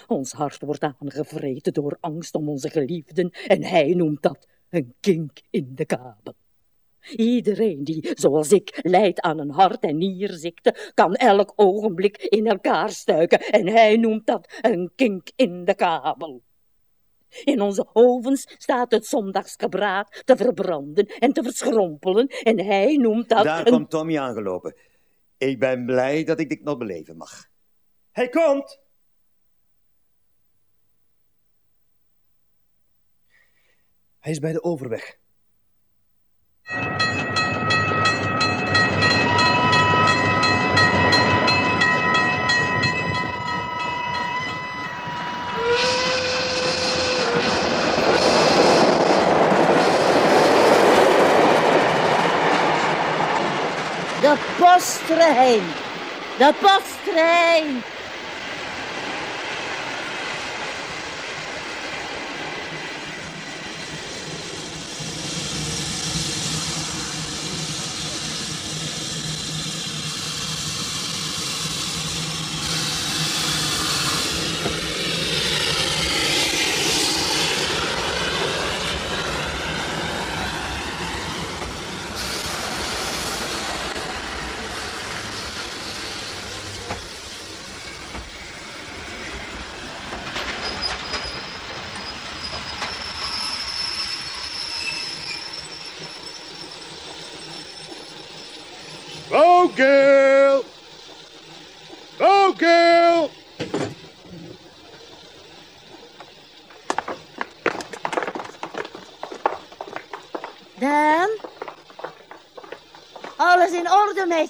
Ons hart wordt aangevreten door angst om onze geliefden en hij noemt dat een kink in de kabel. Iedereen die, zoals ik, lijdt aan een hart- en nierziekte, kan elk ogenblik in elkaar stuiken en hij noemt dat een kink in de kabel. In onze ovens staat het zondagsgebraad te verbranden en te verschrompelen en hij noemt dat Daar een... komt Tommy aangelopen. Ik ben blij dat ik dit nog beleven mag. Hij komt! Hij is bij de overweg. De posttrein! De posttrein!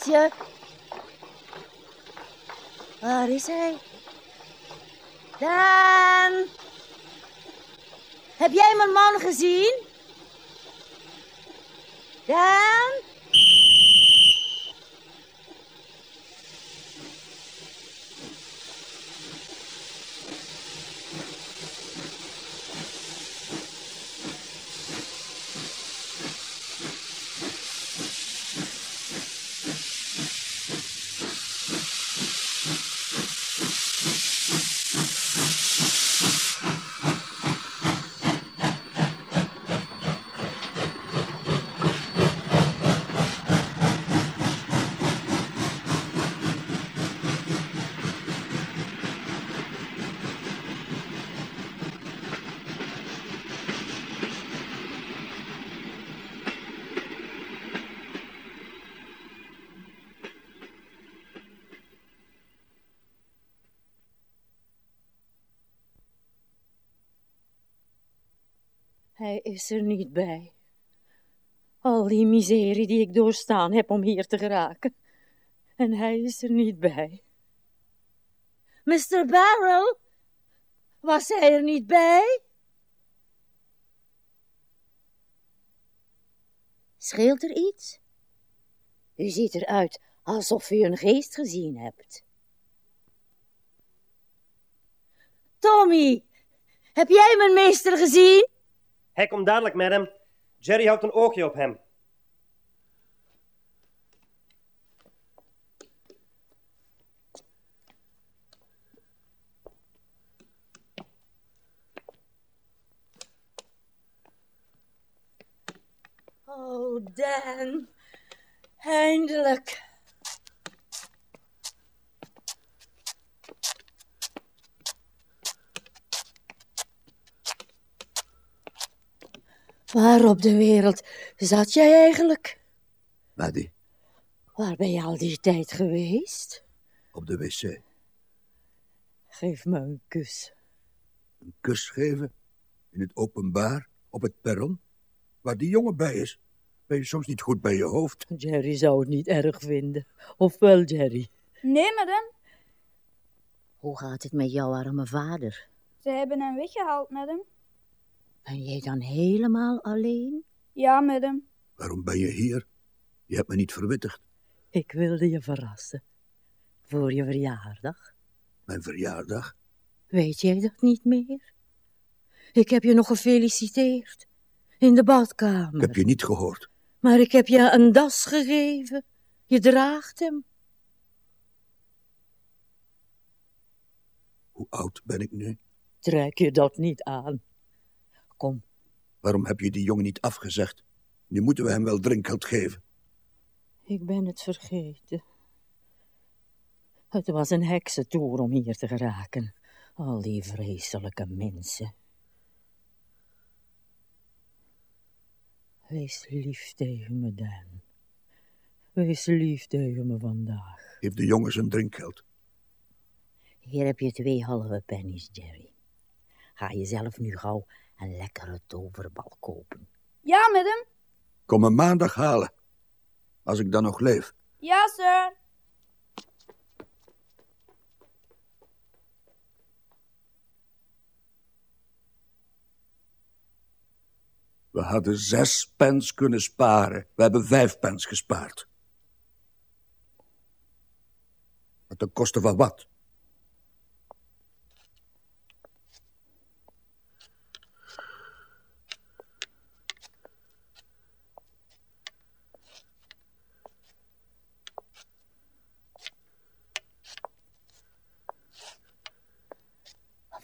Orde met je? Waar is hij? Dan? Heb jij mijn man gezien? Dan? Hij is er niet bij. Al die miserie die ik doorstaan heb om hier te geraken. En hij is er niet bij. Mr. Barrel, was hij er niet bij? Scheelt er iets? U ziet eruit alsof u een geest gezien hebt. Tommy, heb jij mijn meester gezien? Hij komt dadelijk, madam. Jerry houdt een oogje op hem. Oh, Dan. Eindelijk. Waar op de wereld zat jij eigenlijk? Maddie, Waar ben je al die tijd geweest? op de wc. Geef me een kus. Een kus geven? In het openbaar? Op het perron? Waar die jongen bij is? Ben je soms niet goed bij je hoofd? Jerry zou het niet erg vinden. Of wel, Jerry? Nee, madame. Hoe gaat het met jouw arme vader? Ze hebben hem weggehaald, madame. Ben jij dan helemaal alleen? Ja, madame. Waarom ben je hier? Je hebt me niet verwittigd. Ik wilde je verrassen. Voor je verjaardag. Mijn verjaardag? Weet jij dat niet meer? Ik heb je nog gefeliciteerd. In de badkamer. Ik heb je niet gehoord. Maar ik heb je een das gegeven. Je draagt hem. Hoe oud ben ik nu? Trek je dat niet aan. Kom, Waarom heb je die jongen niet afgezegd? Nu moeten we hem wel drinkgeld geven. ik ben het vergeten. Het was een heksentoer om hier te geraken. Al die vreselijke mensen. Wees lief tegen me, Dan. Wees lief tegen me vandaag. Geef de jongen zijn drinkgeld. Hier heb je twee halve pennies, Jerry. Ga jezelf nu gauw een lekkere toverbal kopen. Ja, madame. Kom me maandag halen. Als ik dan nog leef. Ja, sir. We hadden zes pence kunnen sparen. We hebben vijf pence gespaard. Maar ten koste van wat?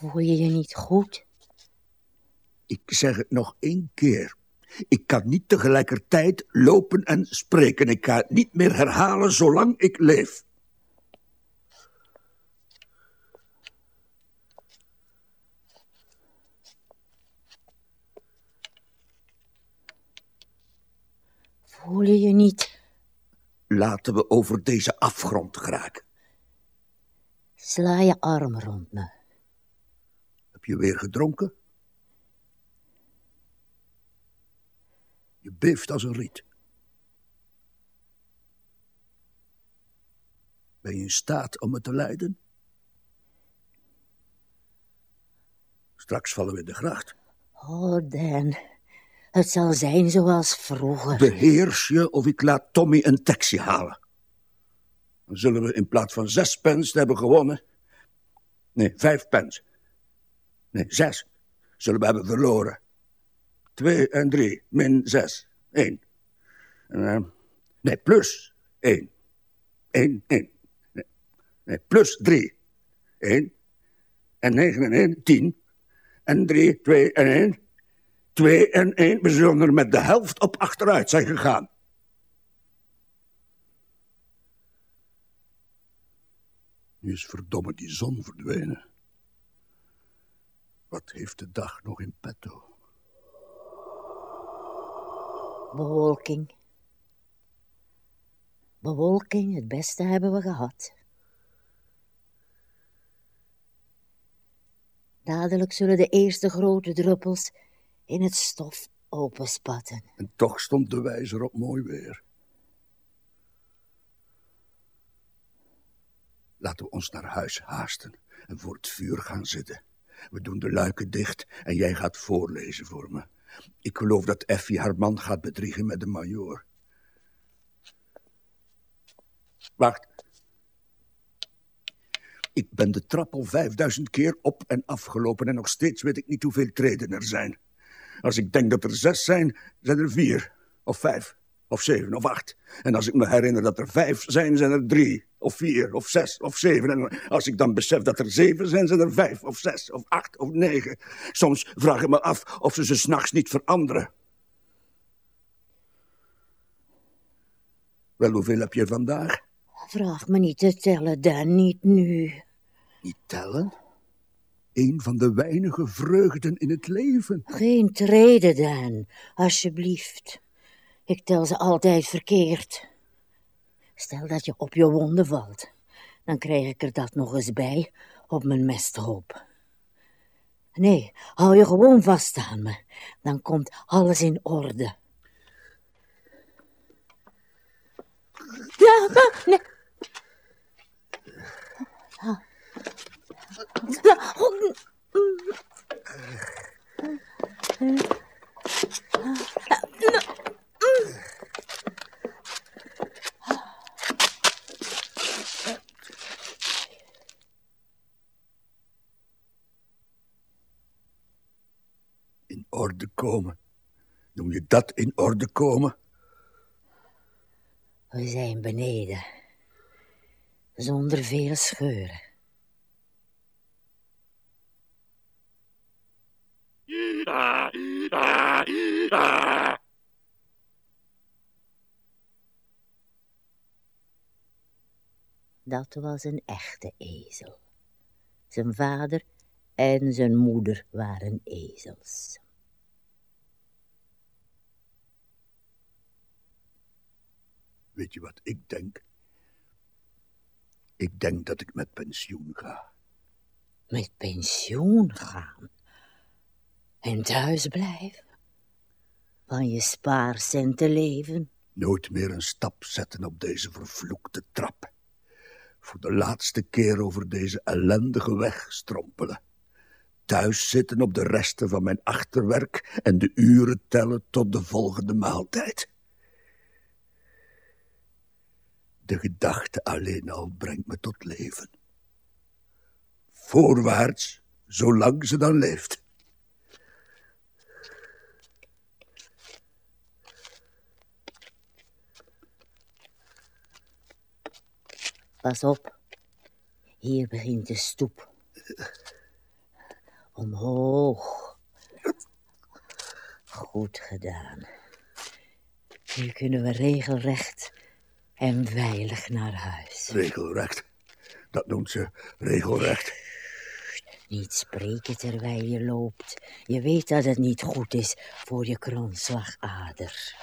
Voel je je niet goed? Ik zeg het nog één keer. Ik kan niet tegelijkertijd lopen en spreken. Ik ga het niet meer herhalen zolang ik leef. Voel je je niet laten we over deze afgrond geraken. Sla je arm rond me. Heb je weer gedronken? Je beeft als een riet. Ben je in staat om het te leiden? Straks vallen we in de gracht. Oh, Dan. Het zal zijn zoals vroeger. Beheers je of ik laat Tommy een taxi halen. Dan zullen we in plaats van zes pence hebben gewonnen. Nee, vijf pence. Nee, zes. Zullen we hebben verloren. Twee en drie, min zes. Eén. Eh, nee, plus één. Eén, één. Nee, nee, plus drie. Eén. En negen en één, tien. En drie, twee en één. Twee en één. We zullen er met de helft op achteruit zijn gegaan. Nu is verdomme die zon verdwenen. Wat heeft de dag nog in petto? Bewolking. Bewolking, het beste hebben we gehad. Dadelijk zullen de eerste grote druppels in het stof openspatten. En toch stond de wijzer op mooi weer. Laten we ons naar huis haasten en voor het vuur gaan zitten. We doen de luiken dicht en jij gaat voorlezen voor me. Ik geloof dat Effie haar man gaat bedriegen met de majoor. Wacht. Ik ben de trap al vijfduizend keer op en afgelopen en nog steeds weet ik niet hoeveel treden er zijn. Als ik denk dat er zes zijn, zijn er vier, of vijf, of zeven, of acht. En als ik me herinner dat er vijf zijn, zijn er drie, of vier, of zes, of zeven. En als ik dan besef dat er zeven zijn, zijn er vijf, of zes, of acht, of negen. Soms vraag ik me af of ze ze s'nachts niet veranderen. Wel, hoeveel heb je vandaag? Vraag me niet te tellen, Dan, niet nu. Niet tellen? Een van de weinige vreugden in het leven. Geen treden, Dan, alsjeblieft. Ik tel ze altijd verkeerd. Stel dat je op je wonden valt, dan krijg ik er dat nog eens bij op mijn mesthoop. Nee, hou je gewoon vast aan me, dan komt alles in orde. Ja, nee. Ah. In orde komen. Noem je dat in orde komen? We zijn beneden. Zonder veel scheuren. Dat was een echte ezel. Zijn vader en zijn moeder waren ezels. Weet je wat ik denk? Ik denk dat ik met pensioen ga. Met pensioen gaan? En thuis blijven? Van je spaarcenten leven? Nooit meer een stap zetten op deze vervloekte trap. Voor de laatste keer over deze ellendige weg strompelen. Thuis zitten op de resten van mijn achterwerk en de uren tellen tot de volgende maaltijd. De gedachte alleen al brengt me tot leven. Voorwaarts, zolang ze dan leeft. Pas op, hier begint de stoep. Omhoog. Goed gedaan. Nu kunnen we regelrecht en veilig naar huis. Regelrecht. Dat noemt ze regelrecht. Niet spreken terwijl je loopt. Je weet dat het niet goed is voor je kronslagader.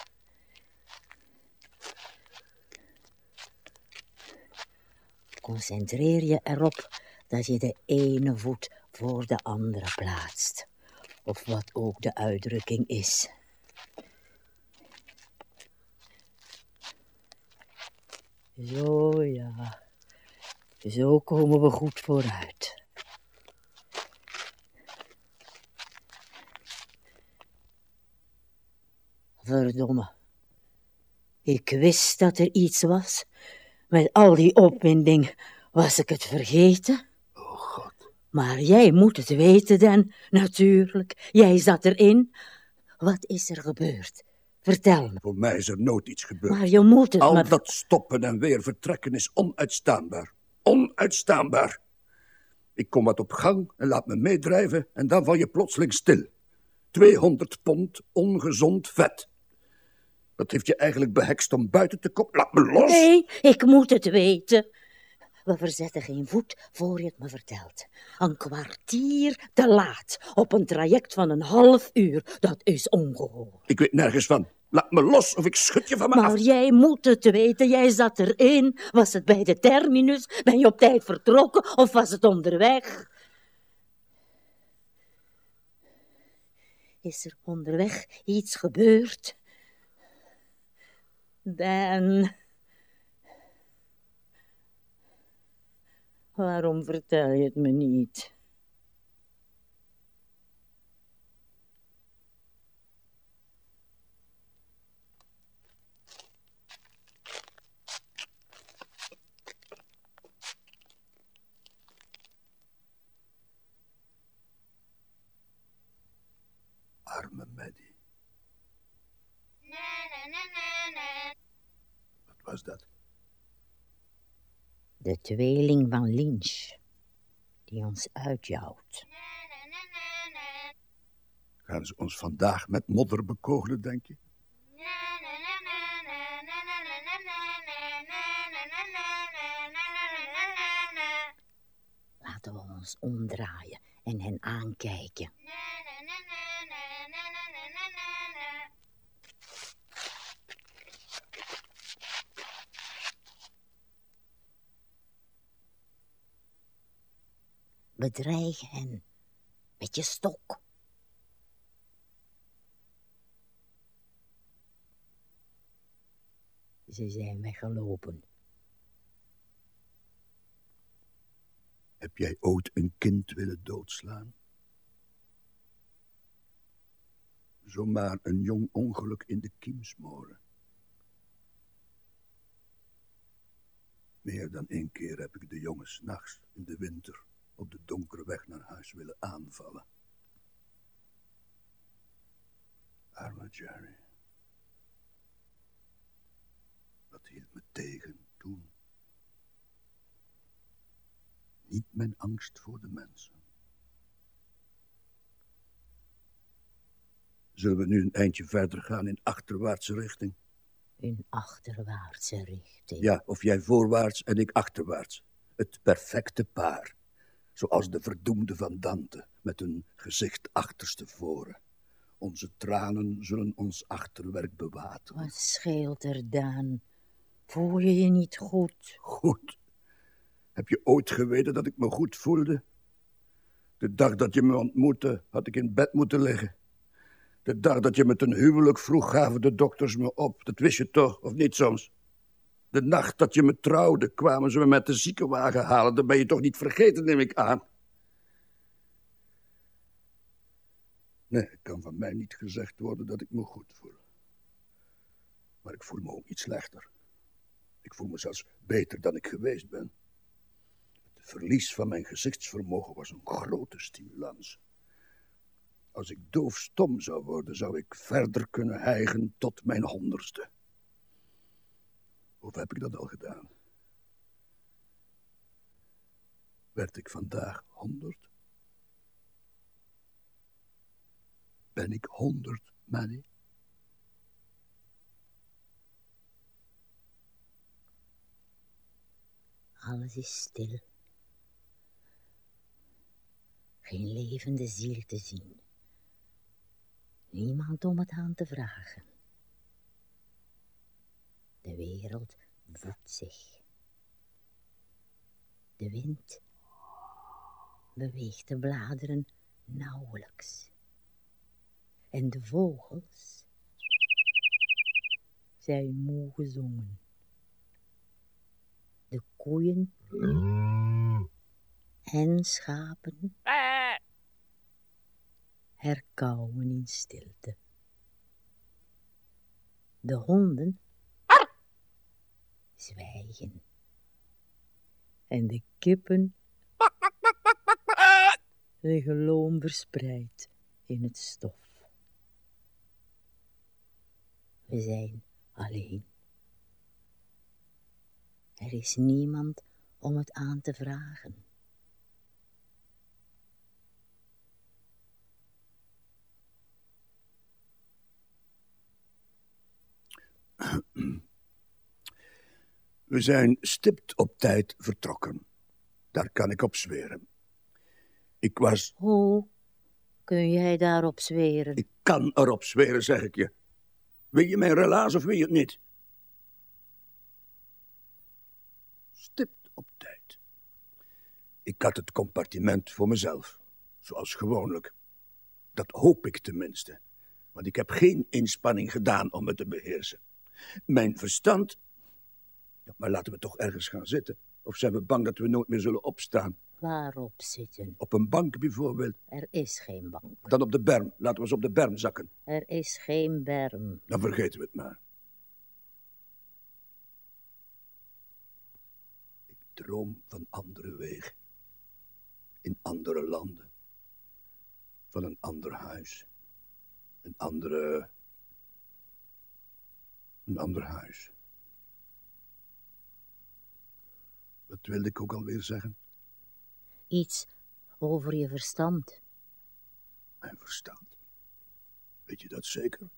Concentreer je erop dat je de ene voet voor de andere plaatst. Of wat ook de uitdrukking is. Zo ja, zo komen we goed vooruit. Verdomme. Ik wist dat er iets was. Met al die opwinding was ik het vergeten. Oh God. Maar jij moet het weten, Dan. Natuurlijk. Jij zat erin. Wat is er gebeurd? Vertel me. Voor mij is er nooit iets gebeurd. Maar je moet het Al maar... dat stoppen en weer vertrekken is onuitstaanbaar. Onuitstaanbaar. Ik kom wat op gang en laat me meedrijven en dan val je plotseling stil. 200 pond ongezond vet. Dat heeft je eigenlijk behekst om buiten te komen. Laat me los! Nee, ik moet het weten. We verzetten geen voet voor je het me vertelt. Een kwartier te laat op een traject van een half uur. Dat is ongehoord. Ik weet nergens van. Laat me los of ik schud je van me Maar af. jij moet het weten. Jij zat erin. Was het bij de terminus? Ben je op tijd vertrokken of was het onderweg? Is er onderweg iets gebeurd? Dan. Waarom vertel je het me niet? Arme Maddie. Wat was dat? De tweeling van Lynch, die ons uitjouwt. Gaan ze ons vandaag met modder bekogelen, denk je? Laten we ons omdraaien en hen aankijken. Bedreig hen met je stok. Ze zijn weggelopen. Heb jij ooit een kind willen doodslaan? Zomaar een jong ongeluk in de kiem smoren. Meer dan één keer heb ik de jongens nachts in de winter op de donkere weg naar huis willen aanvallen. Arme Jerry. Wat hield me tegen toen? Niet mijn angst voor de mensen. Zullen we nu een eindje verder gaan in achterwaartse richting? In achterwaartse richting. Ja, of jij voorwaarts en ik achterwaarts. Het perfecte paar. Zoals de verdoemde van Dante, met een gezicht achterstevoren. Onze tranen zullen ons achterwerk bewateren. Wat scheelt er dan? Voel je je niet goed? Goed. Heb je ooit geweten dat ik me goed voelde? De dag dat je me ontmoette, had ik in bed moeten liggen. De dag dat je me ten huwelijk vroeg, gaven de dokters me op. Dat wist je toch, of niet soms? De nacht dat je me trouwde, kwamen ze me met de ziekenwagen halen. Dat ben je toch niet vergeten, neem ik aan. Nee, het kan van mij niet gezegd worden dat ik me goed voel. Maar ik voel me ook iets slechter. Ik voel me zelfs beter dan ik geweest ben. Het verlies van mijn gezichtsvermogen was een grote stimulans. Als ik doofstom zou worden, zou ik verder kunnen hijgen tot mijn honderdste. Of heb ik dat al gedaan? Werd ik vandaag honderd? Ben ik honderd, Manny? Alles is stil. Geen levende ziel te zien. Niemand om het aan te vragen. De wereld voedt zich. De wind beweegt de bladeren nauwelijks. En de vogels zijn moe gezongen. De koeien en schapen herkauwen in stilte. De honden zwijgen. En de kippen liggen loom verspreid in het stof. We zijn alleen. Er is niemand om het aan te vragen. (clears throat) We zijn stipt op tijd vertrokken. Daar kan ik op zweren. Ik was... Hoe kun jij daarop zweren? Ik kan erop zweren, zeg ik je. Wil je mijn relaas of wil je het niet? Stipt op tijd. Ik had het compartiment voor mezelf, zoals gewoonlijk. Dat hoop ik tenminste, want ik heb geen inspanning gedaan om het te beheersen. Mijn verstand... Ja, maar laten we toch ergens gaan zitten. Of zijn we bang dat we nooit meer zullen opstaan? Waarop zitten? Op een bank bijvoorbeeld. Er is geen bank. Dan op de berm. Laten we eens op de berm zakken. Er is geen berm. Dan vergeten we het maar. Ik droom van andere wegen. In andere landen. Van een ander huis. Een andere... Een ander huis. Wat wilde ik ook alweer zeggen? Iets over je verstand. Mijn verstand? Weet je dat zeker?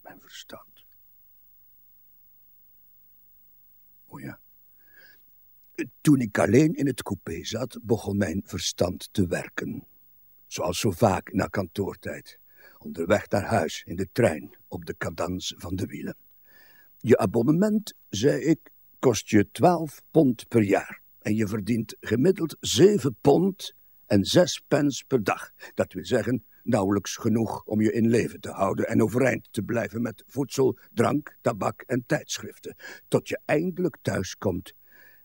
Mijn verstand. O ja. Toen ik alleen in het coupé zat, begon mijn verstand te werken. Zoals zo vaak na kantoortijd. Onderweg naar huis, in de trein, op de cadans van de wielen. Je abonnement, zei ik, kost je 12 pond per jaar. En je verdient gemiddeld 7 pond en 6 pence per dag. Dat wil zeggen, nauwelijks genoeg om je in leven te houden en overeind te blijven met voedsel, drank, tabak en tijdschriften. Tot je eindelijk thuis komt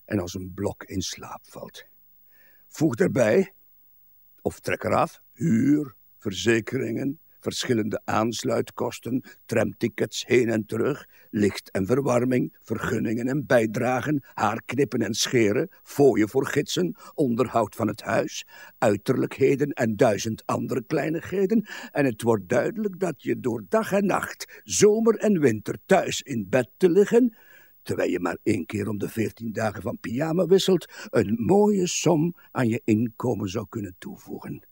en als een blok in slaap valt. Voeg daarbij, of trek eraf, huur, verzekeringen, verschillende aansluitkosten, tramtickets heen en terug, licht en verwarming, vergunningen en bijdragen, haarknippen en scheren, fooien voor gidsen, onderhoud van het huis, uiterlijkheden en duizend andere kleinigheden. En het wordt duidelijk dat je door dag en nacht, zomer en winter thuis in bed te liggen, terwijl je maar één keer om de veertien dagen van pyjama wisselt, een mooie som aan je inkomen zou kunnen toevoegen.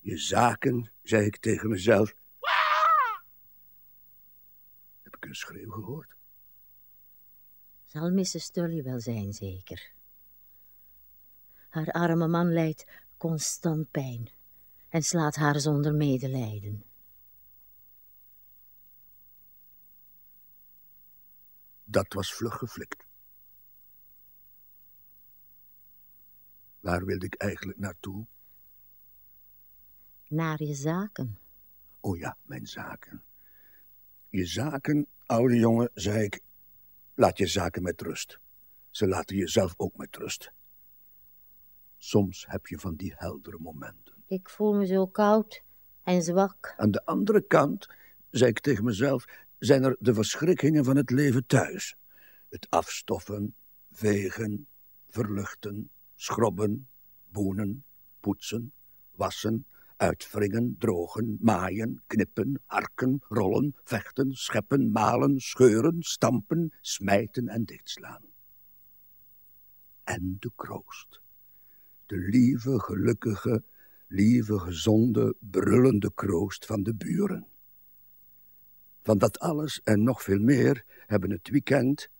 Je zaken, zei ik tegen mezelf. Heb ik een schreeuw gehoord? Zal Mrs. Tully wel zijn, zeker. Haar arme man lijdt constant pijn en slaat haar zonder medelijden. Dat was vlug geflikt. Waar wilde ik eigenlijk naartoe? Naar je zaken. Oh ja, mijn zaken. Je zaken, oude jongen, zei ik, laat je zaken met rust. Ze laten jezelf ook met rust. Soms heb je van die heldere momenten. Ik voel me zo koud en zwak. Aan de andere kant, zei ik tegen mezelf, zijn er de verschrikkingen van het leven thuis. Het afstoffen, vegen, verluchten, schrobben, boenen, poetsen, wassen, uitwringen, drogen, maaien, knippen, harken, rollen, vechten, scheppen, malen, scheuren, stampen, smijten en dichtslaan. En de kroost. De lieve, gelukkige, lieve, gezonde, brullende kroost van de buren. Van dat alles en nog veel meer hebben het weekend,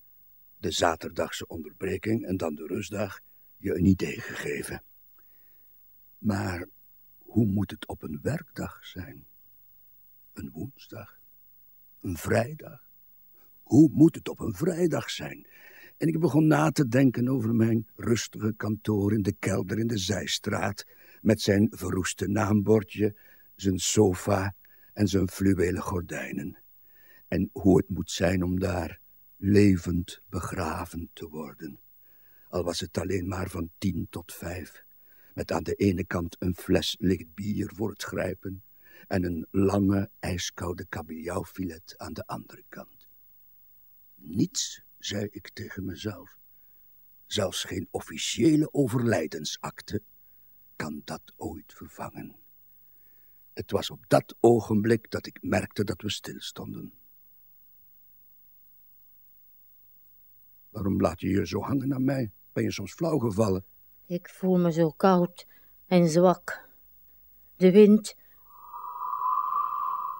de zaterdagse onderbreking en dan de rustdag, je een idee gegeven. Maar hoe moet het op een werkdag zijn? Een woensdag? Een vrijdag? Hoe moet het op een vrijdag zijn? En ik begon na te denken over mijn rustige kantoor in de kelder in de zijstraat, met zijn verroeste naambordje, zijn sofa en zijn fluwelen gordijnen. En hoe het moet zijn om daar levend begraven te worden. Al was het alleen maar van tien tot vijf, met aan de ene kant een fles licht bier voor het grijpen en een lange, ijskoude kabeljauwfilet aan de andere kant. Niets, zei ik tegen mezelf, zelfs geen officiële overlijdensakte, kan dat ooit vervangen. Het was op dat ogenblik dat ik merkte dat we stilstonden. Waarom laat je je zo hangen aan mij? Ben je soms flauw gevallen? Ik voel me zo koud en zwak. De wind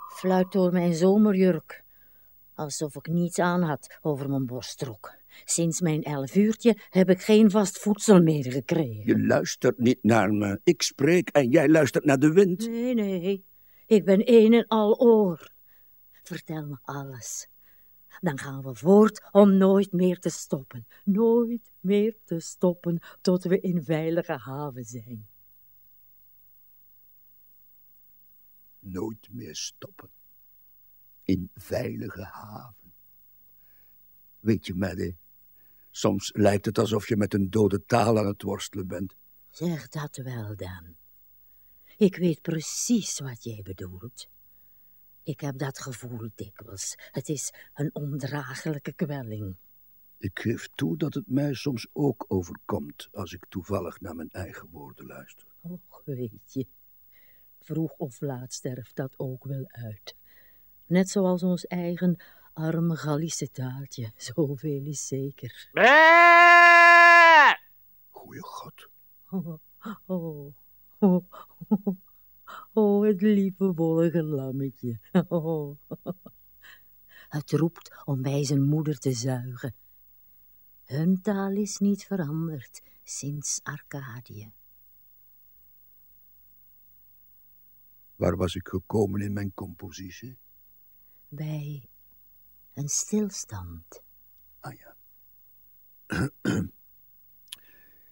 fluit door mijn zomerjurk, alsof ik niets aan had over mijn borstrok. Sinds mijn elf uurtje heb ik geen vast voedsel meer gekregen. Je luistert niet naar me. Ik spreek en jij luistert naar de wind. Nee, nee, ik ben een en al oor. Vertel me alles. Dan gaan we voort om nooit meer te stoppen. Nooit meer te stoppen tot we in veilige haven zijn. Nooit meer stoppen. In veilige haven. Weet je, Maddie, soms lijkt het alsof je met een dode taal aan het worstelen bent. Zeg dat wel dan. Ik weet precies wat jij bedoelt. Ik heb dat gevoel dikwijls. Het is een ondraaglijke kwelling. Ik geef toe dat het mij soms ook overkomt als ik toevallig naar mijn eigen woorden luister. Och, weet je, vroeg of laat sterft dat ook wel uit. Net zoals ons eigen arme Gallische taaltje, (laughs) zoveel is zeker. Goeie god. Oh, oh, oh, oh, het lieve wollige lammetje. Oh. (laughs) Het roept om bij zijn moeder te zuigen. Hun taal is niet veranderd sinds Arcadië. Waar was ik gekomen in mijn compositie? Bij een stilstand. Ah ja. (clears throat)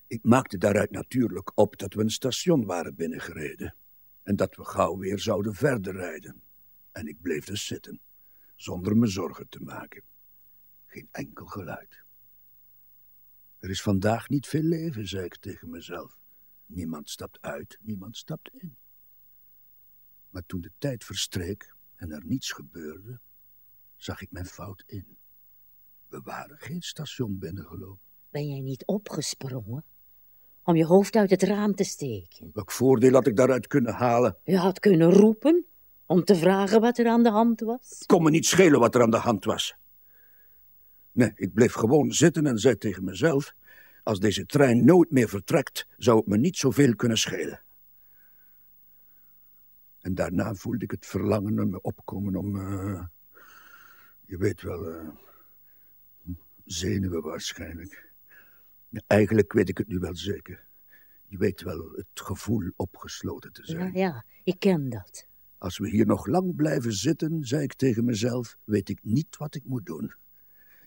ik maakte daaruit natuurlijk op dat we een station waren binnengereden. En dat we gauw weer zouden verder rijden. En ik bleef dus zitten, zonder me zorgen te maken. Geen enkel geluid. Er is vandaag niet veel leven, zei ik tegen mezelf. Niemand stapt uit, niemand stapt in. Maar toen de tijd verstreek en er niets gebeurde, zag ik mijn fout in. We waren geen station binnengelopen. Ben jij niet opgesprongen? Om je hoofd uit het raam te steken. Welk voordeel had ik daaruit kunnen halen? Je had kunnen roepen om te vragen wat er aan de hand was. Kon me niet schelen wat er aan de hand was. Nee, ik bleef gewoon zitten en zei tegen mezelf... als deze trein nooit meer vertrekt, zou het me niet zoveel kunnen schelen. En daarna voelde ik het verlangen naar me opkomen om... Uh, je weet wel... Uh, zenuwen waarschijnlijk. Eigenlijk weet ik het nu wel zeker. Je weet wel, het gevoel opgesloten te zijn. Ja, ja, ik ken dat. Als we hier nog lang blijven zitten, zei ik tegen mezelf, weet ik niet wat ik moet doen.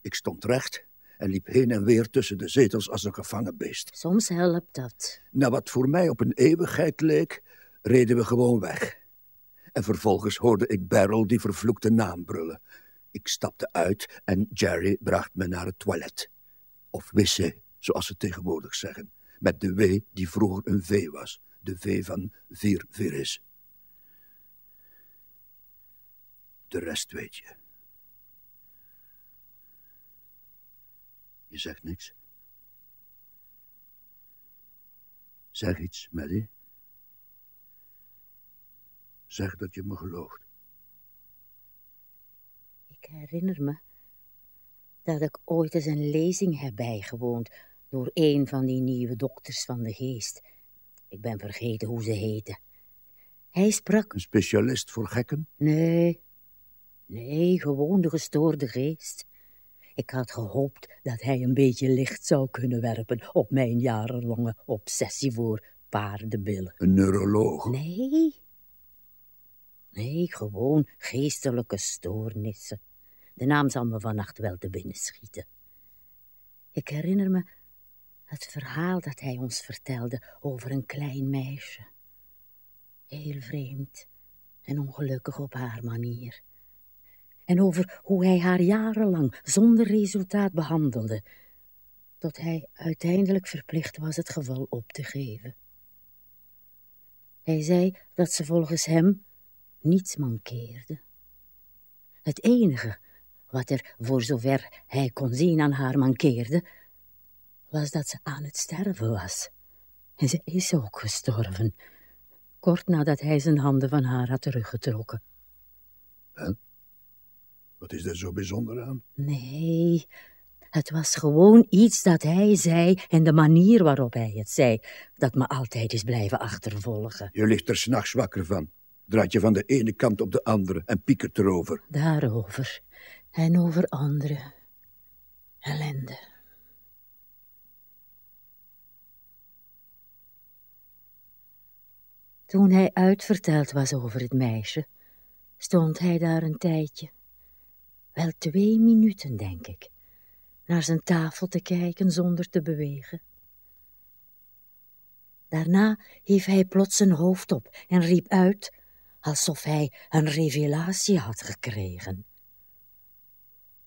Ik stond recht en liep heen en weer tussen de zetels als een gevangen beest. Soms helpt dat. Na wat voor mij op een eeuwigheid leek, reden we gewoon weg. En vervolgens hoorde ik Beryl die vervloekte naam brullen. Ik stapte uit en Jerry bracht me naar het toilet. Of wc, zoals ze tegenwoordig zeggen. Met de W die vroeger een V was. De V van Vir Viris. De rest weet je. Je zegt niks. Zeg iets, Maddie. Zeg dat je me gelooft. Ik herinner me dat ik ooit eens een lezing heb bijgewoond door een van die nieuwe dokters van de geest. Ik ben vergeten hoe ze heette. Hij sprak... Een specialist voor gekken? Nee, nee, gewoon de gestoorde geest. Ik had gehoopt dat hij een beetje licht zou kunnen werpen op mijn jarenlange obsessie voor paardenbillen. Een neuroloog? Nee, Nee, gewoon geestelijke stoornissen. De naam zal me vannacht wel te binnen schieten. Ik herinner me het verhaal dat hij ons vertelde over een klein meisje. Heel vreemd en ongelukkig op haar manier. En over hoe hij haar jarenlang zonder resultaat behandelde, tot hij uiteindelijk verplicht was het geval op te geven. Hij zei dat ze volgens hem niets mankeerde. Het enige wat er, voor zover hij kon zien, aan haar mankeerde, was dat ze aan het sterven was. En ze is ook gestorven, kort nadat hij zijn handen van haar had teruggetrokken. En? Wat is er zo bijzonder aan? Nee, het was gewoon iets dat hij zei en de manier waarop hij het zei, dat me altijd is blijven achtervolgen. Je ligt er s'nachts wakker van. Draait je van de ene kant op de andere en piekert erover. Daarover en over andere ellende. Toen hij uitverteld was over het meisje, stond hij daar een tijdje, wel twee minuten, denk ik, naar zijn tafel te kijken zonder te bewegen. Daarna hief hij plots zijn hoofd op en riep uit, alsof hij een revelatie had gekregen.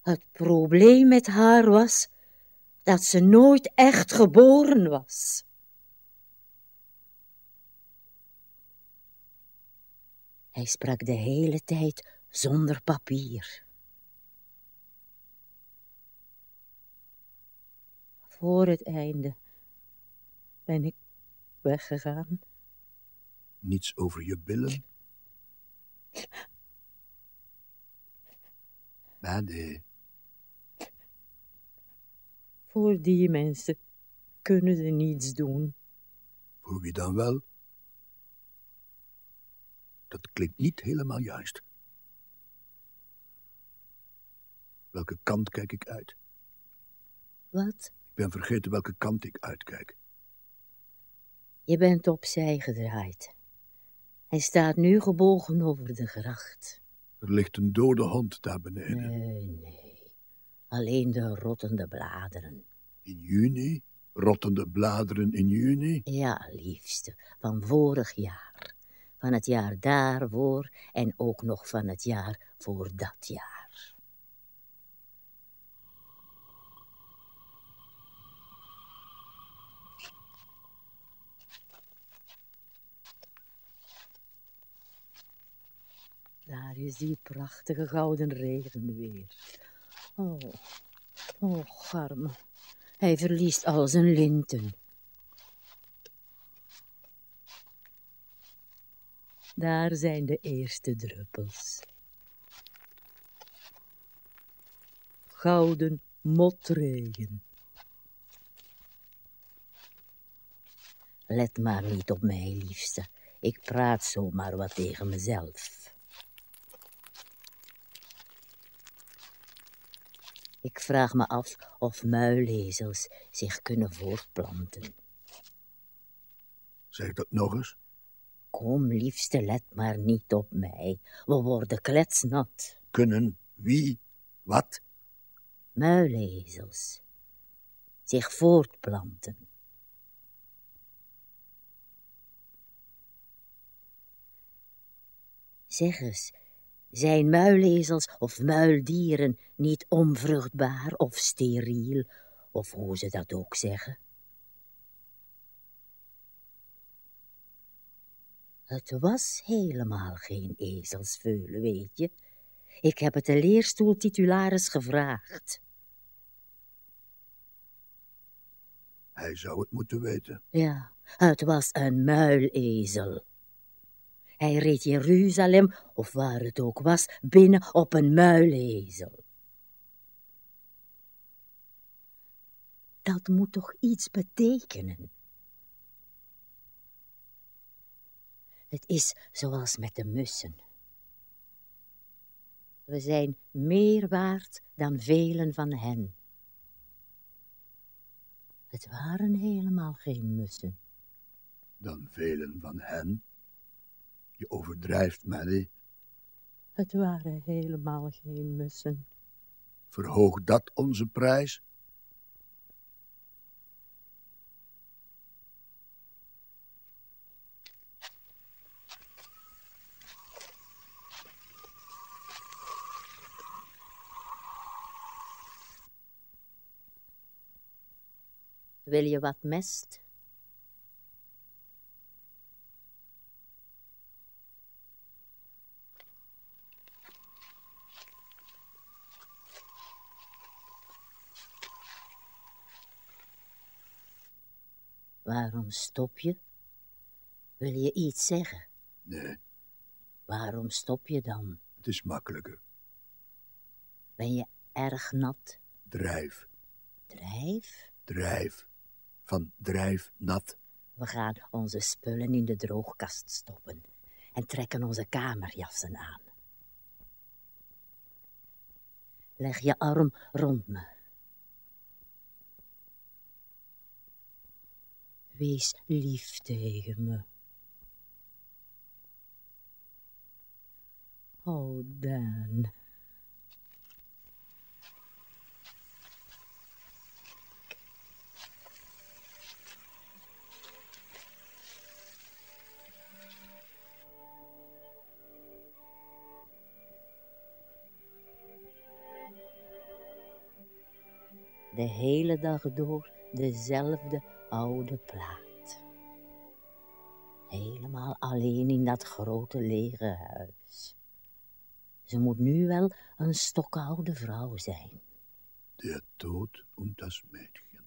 Het probleem met haar was dat ze nooit echt geboren was. Hij sprak de hele tijd zonder papier. Voor het einde ben ik weggegaan. Niets over je billen? Nee. Voor die mensen kunnen ze niets doen. Voor wie dan wel? Dat klinkt niet helemaal juist. Welke kant kijk ik uit? Wat? Ik ben vergeten welke kant ik uitkijk. Je bent opzij gedraaid. Hij staat nu gebogen over de gracht. Er ligt een dode hond daar beneden. Nee, nee. Alleen de rottende bladeren. In juni? Rottende bladeren in juni? Ja, liefste, van vorig jaar van het jaar daarvoor en ook nog van het jaar voor dat jaar. Daar is die prachtige gouden regen weer. Oh, oh, garme. Hij verliest al zijn linten. Daar zijn de eerste druppels. Gouden motregen. Let maar niet op mij, liefste. Ik praat zomaar wat tegen mezelf. Ik vraag me af of muilezels zich kunnen voortplanten. Zeg dat nog eens? Kom, liefste, let maar niet op mij. We worden kletsnat. Kunnen? Wie? Wat? Muilezels. Zich voortplanten. Zeg eens, zijn muilezels of muildieren niet onvruchtbaar of steriel, of hoe ze dat ook zeggen? Het was helemaal geen ezelsveulen, weet je. Ik heb het de leerstoeltitularis gevraagd. Hij zou het moeten weten. Ja, het was een muilezel. Hij reed Jeruzalem, of waar het ook was, binnen op een muilezel. Dat moet toch iets betekenen? Het is zoals met de mussen. We zijn meer waard dan velen van hen. Het waren helemaal geen mussen. Dan velen van hen? Je overdrijft, Maddie. Het waren helemaal geen mussen. Verhoogt dat onze prijs? Wil je wat mest? Waarom stop je? Wil je iets zeggen? Nee, Waarom stop je dan? het is makkelijker. Ben je erg nat? Drijf, Drijf? drijf. Van drijf, nat. We gaan onze spullen in de droogkast stoppen en trekken onze kamerjassen aan. Leg je arm rond me. Wees lief tegen me. Oh, Dan. De hele dag door dezelfde oude plaat. Helemaal alleen in dat grote lege huis. Ze moet nu wel een stokoude vrouw zijn. Der Tod und das Mädchen.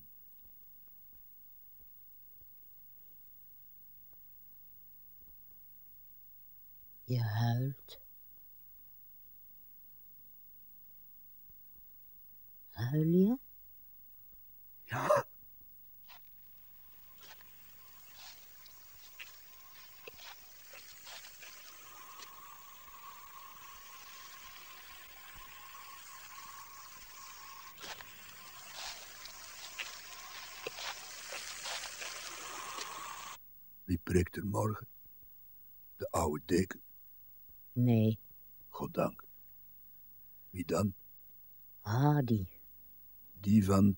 Je huilt. Huil je? Ja. Wie prikt er morgen? De oude deken. Nee, Goddank. Wie dan? Hadi. Die van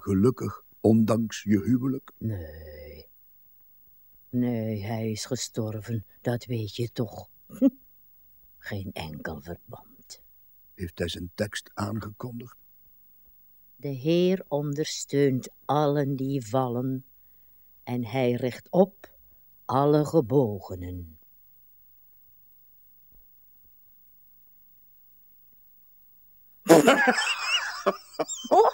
gelukkig, ondanks je huwelijk? Nee. Nee, hij is gestorven, dat weet je toch. (laughs) Geen enkel verband. Heeft hij zijn tekst aangekondigd? De Heer ondersteunt allen die vallen, en hij richt op alle gebogenen. (laughs)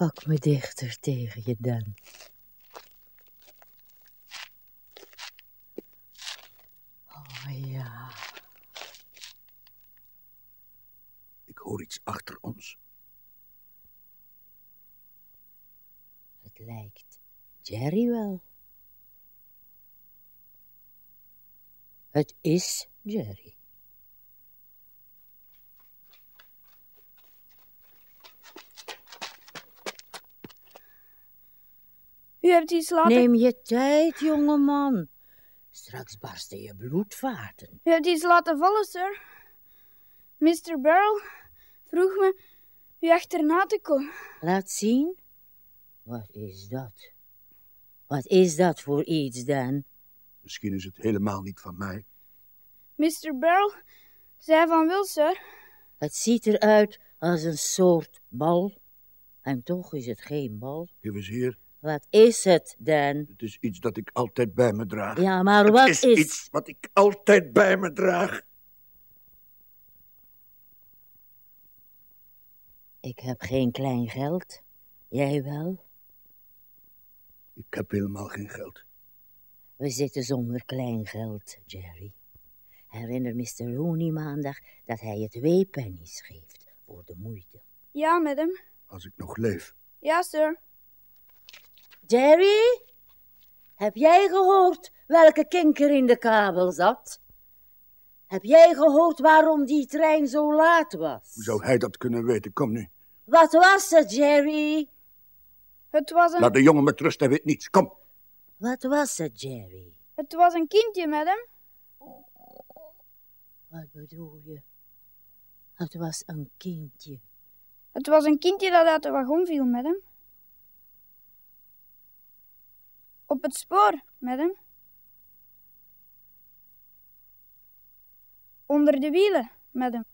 Pak me dichter tegen je dan. Oh ja. Ik hoor iets achter ons. Het lijkt Jerry wel. Het is Jerry. U hebt iets laten... Neem je tijd, jongeman. Straks barsten je bloedvaten. U hebt iets laten vallen, sir. Mr. Barrel vroeg me u achterna te komen. Laat zien. Wat is dat? Wat is dat voor iets dan? Misschien is het helemaal niet van mij. Mr. Barrel zei van wel, sir. Het ziet eruit als een soort bal. En toch is het geen bal. Geef eens hier. Wat is het dan? Het is iets dat ik altijd bij me draag. Ja, maar het wat is, is- iets wat ik altijd bij me draag. Ik heb geen klein geld. Jij wel? Ik heb helemaal geen geld. We zitten zonder klein geld, Jerry. Herinner Mr. Rooney maandag dat hij je twee pennies geeft voor de moeite. Ja, madam. Als ik nog leef. Ja, sir. Jerry? Heb jij gehoord welke kinker in de kabel zat? Heb jij gehoord waarom die trein zo laat was? Hoe zou hij dat kunnen weten? Kom nu. Wat was het, Jerry? Het was een... Laat de jongen met rust, hij weet niets. Kom. Wat was het, Jerry? Het was een kindje, madam. Wat bedoel je? Het was een kindje. Het was een kindje dat uit de wagon viel, madam. Op het spoor, madam. Onder de wielen, madam.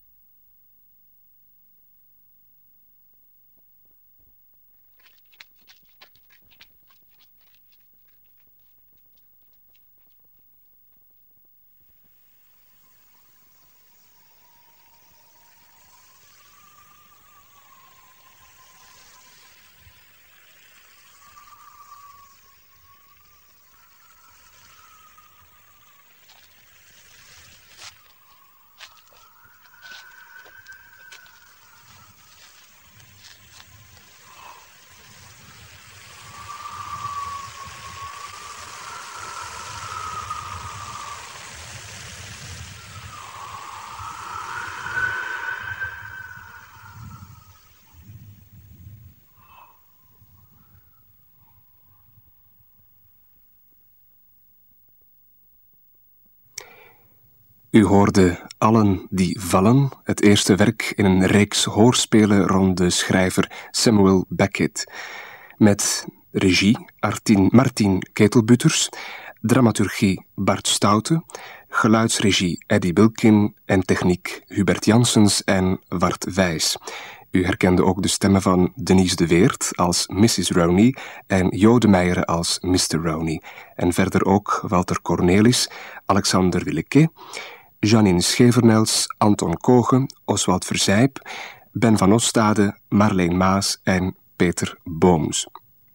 U hoorde Allen die vallen, het eerste werk in een reeks hoorspelen rond de schrijver Samuel Beckett. Met regie Artin, Martin Ketelbutters, dramaturgie Bart Stoute, geluidsregie Eddie Wilkin en techniek Hubert Janssens en Wart Wijs. U herkende ook de stemmen van Denise de Weert als Mrs. Roney en Meijer als Mr. Roney. En verder ook Walter Cornelis, Alexander Willeke, Janine Schevernels, Anton Kogen, Oswald Verzijp, Ben van Ostade, Marleen Maas en Peter Booms.